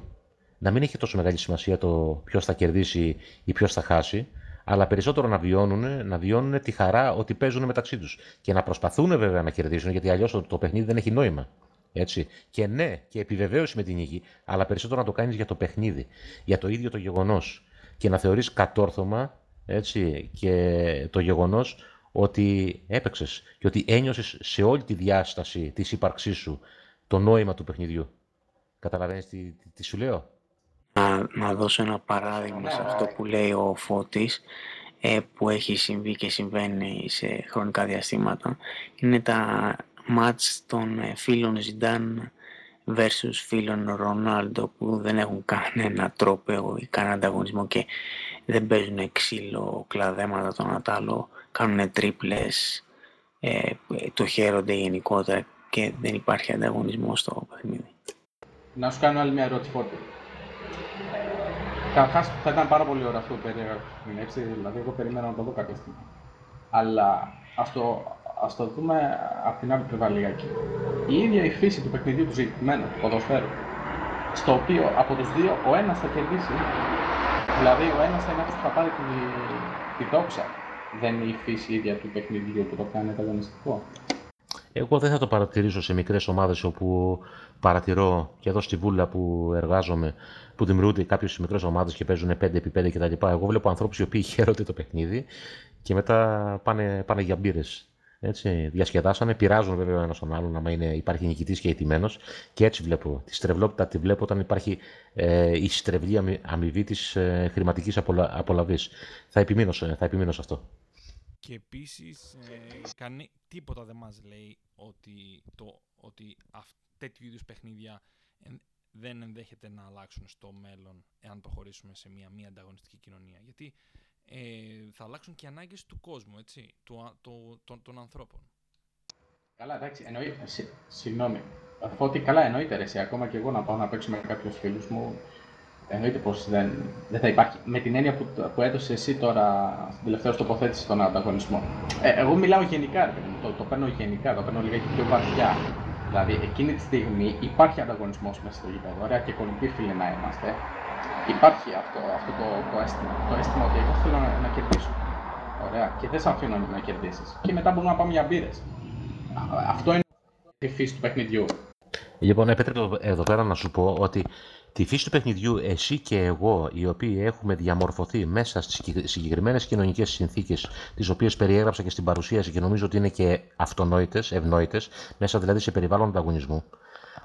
Να μην έχει τόσο μεγάλη σημασία το ποιος θα κερδίσει ή ποιος θα χάσει, αλλά περισσότερο να βιώνουν, να βιώνουν τη χαρά ότι παίζουν μεταξύ τους. Και να προσπαθούν βέβαια να κερδίσουν, γιατί αλλιώς το, το παιχνίδι δεν έχει νόημα. Έτσι. Και ναι, και επιβεβαίωση με την νίκη, αλλά περισσότερο να το κάνεις για το παιχνίδι, για το ίδιο το γεγονός. Και να θεωρείς κατόρθωμα έτσι, και το γεγονός ότι έπαιξες και ότι ένιωσες σε όλη τη διάσταση της ύπαρξής σου το νόημα του παιχνιδιού. Καταλαβαίνεις τι, τι, σου λέω; Να, να δώσω ένα παράδειγμα σε αυτό που λέει ο Φώτης ε, που έχει συμβεί και συμβαίνει σε χρονικά διαστήματα. Είναι τα μάτς των ε, φίλων Ζιντάν versus φίλων Ρονάλντο που δεν έχουν κανένα τρόπο ή κανένα ανταγωνισμό και δεν παίζουν ξύλο, κλαδέματα το Νατάλο, κάνουν τρίπλες, ε, το χαίρονται γενικότερα και δεν υπάρχει ανταγωνισμός στο παιχνίδι. Να σου κάνω άλλη μια ερώτηση, Καταρχάς θα ήταν πάρα πολύ ωραίο αυτό που περιέγραψε δηλαδή εγώ περίμενα να το δω κάποια στιγμή. Αλλά ας το, ας το δούμε από την άλλη πλευρά λιγάκι. Η ίδια η φύση του παιχνιδιού του ζητημένου, του ποδοσφαίρου, στο οποίο από τους δύο ο ένας θα κερδίσει, δηλαδή ο ένας θα είναι αυτός που θα πάρει τη, τη δόξα. Δεν είναι η φύση ίδια του παιχνιδιού που το κάνει ανταγωνιστικό. Εγώ δεν θα το παρατηρήσω σε μικρές ομάδες όπου παρατηρώ και εδώ στη Βούλα που εργάζομαι που δημιουργούνται κάποιες μικρές ομάδες και παίζουν 5x5 κτλ. Εγώ βλέπω ανθρώπους οι οποίοι χαίρονται το παιχνίδι και μετά πάνε, πάνε για μπύρες. Έτσι, διασκεδάσανε, πειράζουν βέβαια ένα τον άλλον, άμα είναι, υπάρχει νικητής και ηττημένος. Και έτσι βλέπω. Τη στρεβλότητα τη βλέπω όταν υπάρχει ε, η στρεβλή αμοιβή της ε, χρηματικής απολαβής. Θα επιμείνω, θα επιμείνω σε αυτό. Και επίσης, ε, τίποτα δεν μας λέει ότι, το, ότι τέτοιου είδους παιχνίδια δεν ενδέχεται να αλλάξουν στο μέλλον εάν προχωρήσουμε σε μια μη ανταγωνιστική κοινωνία. Γιατί ε, θα αλλάξουν και οι ανάγκες του κόσμου, έτσι, του, το, το, των ανθρώπων. Καλά, εντάξει, εννοείται. Συγγνώμη. Αφού καλά εννοείται ρε, εσύ, ακόμα και εγώ να πάω να παίξω με κάποιους φίλους μου, εννοείται πως δεν, δεν θα υπάρχει. Με την έννοια που, που έδωσε εσύ τώρα στην τελευταία τοποθέτηση στον ανταγωνισμό. Ε, εγώ μιλάω γενικά, ρε, το, το παίρνω γενικά, το παίρνω λιγάκι πιο βαθιά. Δηλαδή, εκείνη τη στιγμή υπάρχει ανταγωνισμός μέσα στο γήπεδο. Ωραία, και κολλητοί φίλοι να είμαστε. Υπάρχει αυτό, αυτό το, το, αίσθημα. Το αίσθημα ότι εγώ θέλω να, να κερδίσω. Ωραία, και δεν σε αφήνω να κερδίσεις. Και μετά μπορούμε να πάμε για μπύρες. Αυτό είναι η φύση του παιχνιδιού. Λοιπόν, επέτρεπε εδώ πέρα να σου πω ότι Τη φύση του παιχνιδιού, εσύ και εγώ, οι οποίοι έχουμε διαμορφωθεί μέσα στις συγκεκριμένες κοινωνικές συνθήκες, τις οποίες περιέγραψα και στην παρουσίαση και νομίζω ότι είναι και αυτονόητες, ευνόητες, μέσα δηλαδή σε περιβάλλον ανταγωνισμού.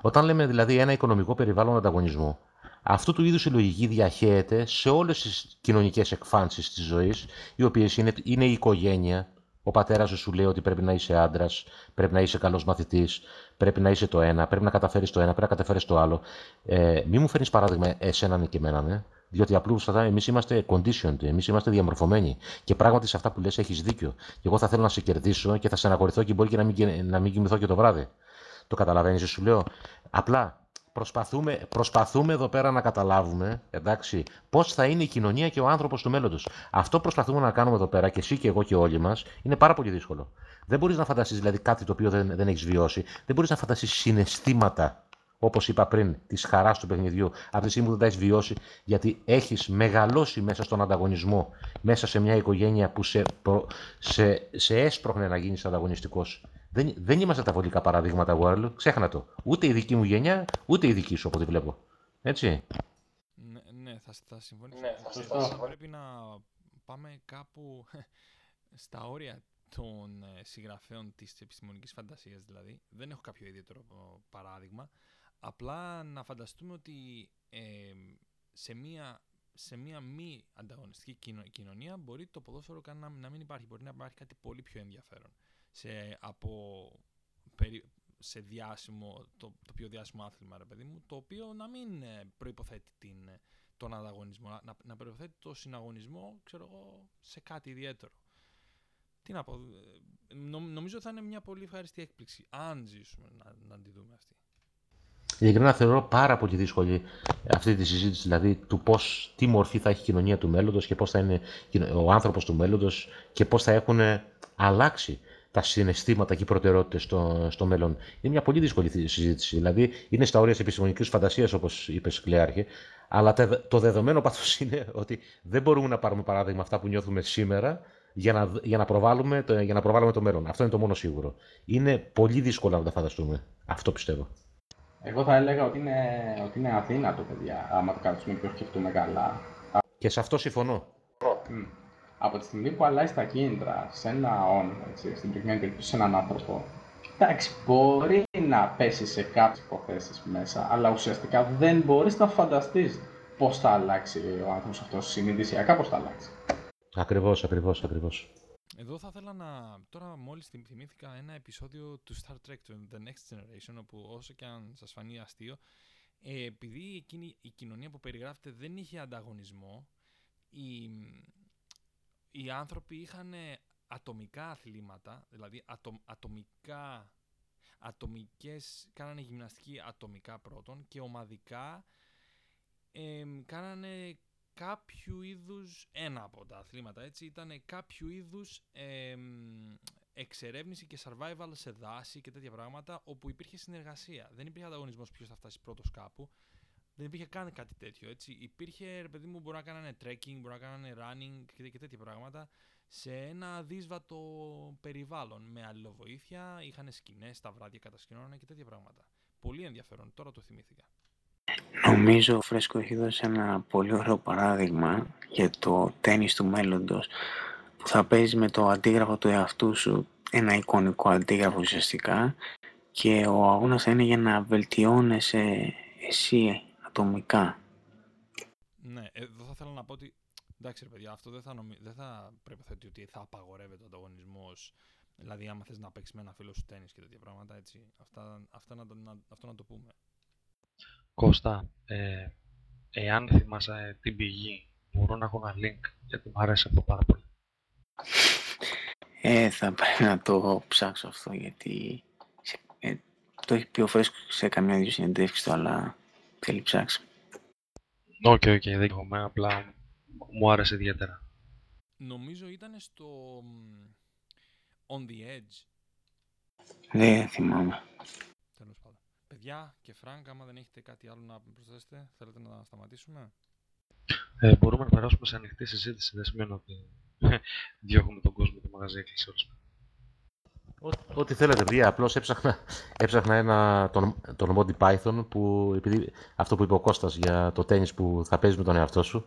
Όταν λέμε δηλαδή ένα οικονομικό περιβάλλον ανταγωνισμού, αυτού του είδους η λογική διαχέεται σε όλες τις κοινωνικές εκφάνσεις της ζωής, οι οποίες είναι, είναι η οικογένεια, ο πατέρας σου λέει ότι πρέπει να είσαι άντρας, πρέπει να είσαι καλός μαθητής, πρέπει να είσαι το ένα, πρέπει να καταφέρεις το ένα, πρέπει να καταφέρεις το άλλο. Ε, μην μου φέρνεις παράδειγμα εσέναν και εμένα, ναι. Διότι απλούστατα εμείς είμαστε conditioned, εμείς είμαστε διαμορφωμένοι. Και πράγματι σε αυτά που λες έχεις δίκιο. Και εγώ θα θέλω να σε κερδίσω και θα σε αναγορηθώ και μπορεί και να μην, να μην κοιμηθώ και το βράδυ. Το καταλαβαίνεις, σου λέω. Απλά προσπαθούμε, προσπαθούμε εδώ πέρα να καταλάβουμε εντάξει, πώς θα είναι η κοινωνία και ο άνθρωπος τους μέλλοντο. Αυτό προσπαθούμε να κάνουμε εδώ πέρα και εσύ και εγώ και όλοι μας είναι πάρα πολύ δύσκολο. Δεν μπορείς να φανταστείς δηλαδή κάτι το οποίο δεν, δεν έχεις βιώσει. Δεν μπορείς να φανταστείς συναισθήματα, όπως είπα πριν, της χαράς του παιχνιδιού, από τη στιγμή που δεν τα έχεις βιώσει, γιατί έχεις μεγαλώσει μέσα στον ανταγωνισμό, μέσα σε μια οικογένεια που σε, σε, σε έσπροχνε να γίνεις ανταγωνιστικός. Δεν, δεν είμαστε τα βολικά παραδείγματα, World. Ξέχνα το. Ούτε η δική μου γενιά, ούτε η δική σου, από ό,τι βλέπω. Έτσι. Ναι, ναι θα, θα συμφωνήσω. Ναι, θα Πρέπει να πάμε κάπου στα όρια των ε, συγγραφέων της επιστημονικής φαντασίας δηλαδή. Δεν έχω κάποιο ιδιαίτερο παράδειγμα. Απλά να φανταστούμε ότι ε, σε μία σε μια μη ανταγωνιστική κοινωνία μπορεί το ποδόσφαιρο να, να μην υπάρχει. Μπορεί να υπάρχει κάτι πολύ πιο ενδιαφέρον σε, από, σε διάσημο, το, το πιο διάσημο άθλημα, ρε παιδί μου, το οποίο να μην ε, προϋποθέτει την, τον ανταγωνισμό, να, να προϋποθέτει το συναγωνισμό, ξέρω εγώ, σε κάτι ιδιαίτερο. Τι να πω, ε, νο, νομίζω θα είναι μια πολύ ευχαριστή έκπληξη, αν ζήσουμε να, να τη δούμε αυτή. Ειλικρινά θεωρώ πάρα πολύ δύσκολη αυτή τη συζήτηση, δηλαδή του πώς, τι μορφή θα έχει η κοινωνία του μέλλοντος και πώς θα είναι ο άνθρωπος του μέλλοντος και πώς θα έχουν αλλάξει τα συναισθήματα και οι προτεραιότητες στο, στο μέλλον. Είναι μια πολύ δύσκολη συζήτηση. Δηλαδή, είναι στα όρια της επιστημονικής φαντασίας, όπως είπες, Κλέαρχη, αλλά το δεδομένο πάντω είναι ότι δεν μπορούμε να πάρουμε παράδειγμα αυτά που νιώθουμε σήμερα για να, για να, προβάλλουμε, το, για να προβάλλουμε το μέλλον. Αυτό είναι το μόνο σίγουρο. Είναι πολύ δύσκολο να τα φανταστούμε. Αυτό πιστεύω. Εγώ θα έλεγα ότι είναι, ότι είναι αδύνατο, παιδιά, άμα το κάτσουμε και σκεφτούμε καλά. Και σε αυτό συμφωνώ από τη στιγμή που αλλάζει τα κίνητρα σε ένα όνειρο, έτσι, στην προκειμένη περίπτωση σε έναν άνθρωπο, εντάξει, μπορεί να πέσει σε κάποιες υποθέσεις μέσα, αλλά ουσιαστικά δεν μπορείς να φανταστείς πώς θα αλλάξει ο άνθρωπος αυτός συνειδησιακά, πώς θα αλλάξει. Ακριβώς, ακριβώς, ακριβώς. Εδώ θα ήθελα να. Τώρα, μόλις θυμήθηκα ένα επεισόδιο του Star Trek, του The Next Generation, όπου όσο και αν σας φανεί αστείο, ε, επειδή εκείνη η κοινωνία που περιγράφεται δεν είχε ανταγωνισμό, η, οι άνθρωποι είχαν ατομικά αθλήματα, δηλαδή ατο, ατομικά, ατομικές, κάνανε γυμναστική ατομικά πρώτον και ομαδικά ε, κάνανε κάποιου είδους, ένα από τα αθλήματα έτσι, ήταν κάποιου είδους εμ, εξερεύνηση και survival σε δάση και τέτοια πράγματα όπου υπήρχε συνεργασία. Δεν υπήρχε ανταγωνισμός ποιος θα φτάσει πρώτος κάπου. Δεν υπήρχε καν κάτι τέτοιο, έτσι. Υπήρχε, ρε παιδί μου, μπορεί να κάνανε trekking, μπορεί να κάνανε running και, και τέτοια πράγματα σε ένα δύσβατο περιβάλλον με αλληλοβοήθεια, είχαν σκηνές, τα βράδια κατασκηνώνανε και τέτοια πράγματα. Πολύ ενδιαφέρον, τώρα το θυμήθηκα. Νομίζω ο Φρέσκο έχει δώσει ένα πολύ ωραίο παράδειγμα για το τένις του μέλλοντος που θα παίζει με το αντίγραφο του εαυτού σου, ένα εικονικό αντίγραφο ουσιαστικά και ο αγώνας θα είναι για να βελτιώνεσαι εσύ ατομικά. Ναι, εδώ θα ήθελα να πω ότι. Εντάξει, ρε παιδιά, αυτό δεν θα, νομι... δεν θα πρέπει ότι θα απαγορεύεται ο ανταγωνισμός. Δηλαδή, άμα θες να παίξεις με ένα φίλο σου τένις και τέτοια πράγματα, έτσι. Αυτά, αυτά να, το, να, αυτό να το πούμε. Κώστα, ε, εάν θυμάσαι την πηγή, μπορώ να έχω ένα link, γιατί μου αρέσει αυτό πάρα πολύ. Ε, θα πρέπει να το ψάξω αυτό, γιατί ε, το έχει πει ο Φρέσκο σε καμιά δύο συνεντεύξεις του, αλλά θέλει ψάξει. Οκ, okay, οκ, okay, δεν έχουμε, απλά μου άρεσε ιδιαίτερα. Νομίζω ήταν στο On the Edge. Δεν θυμάμαι. Τέλος πάντων. Παιδιά και Φρανκ, άμα δεν έχετε κάτι άλλο να προσθέσετε, θέλετε να σταματήσουμε; Ε, μπορούμε να περάσουμε σε ανοιχτή συζήτηση. Δεν σημαίνει ότι διώχνουμε τον κόσμο το μαγαζί έκλεισε όλος. Ό,τι θέλετε, παιδιά. Απλώς έψαχνα, έψαχνα ένα, τον, τον Monty Python που, επειδή, αυτό που είπε ο Κώστας για το τένις που θα παίζεις με τον εαυτό σου,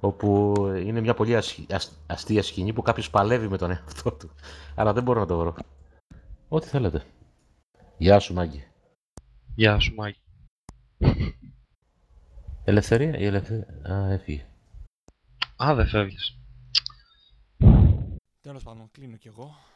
όπου είναι μια πολύ αστεία σκηνή που κάποιος παλεύει με τον εαυτό του. Αλλά δεν μπορώ να το βρω. Ό,τι θέλετε. Γεια σου, Μάγκη. Γεια σου, Μάγκη. Ελευθερία ή ελευθερία. Α, έφυγε. Α, δεν φεύγεις. Τέλος πάντων, κλείνω κι εγώ.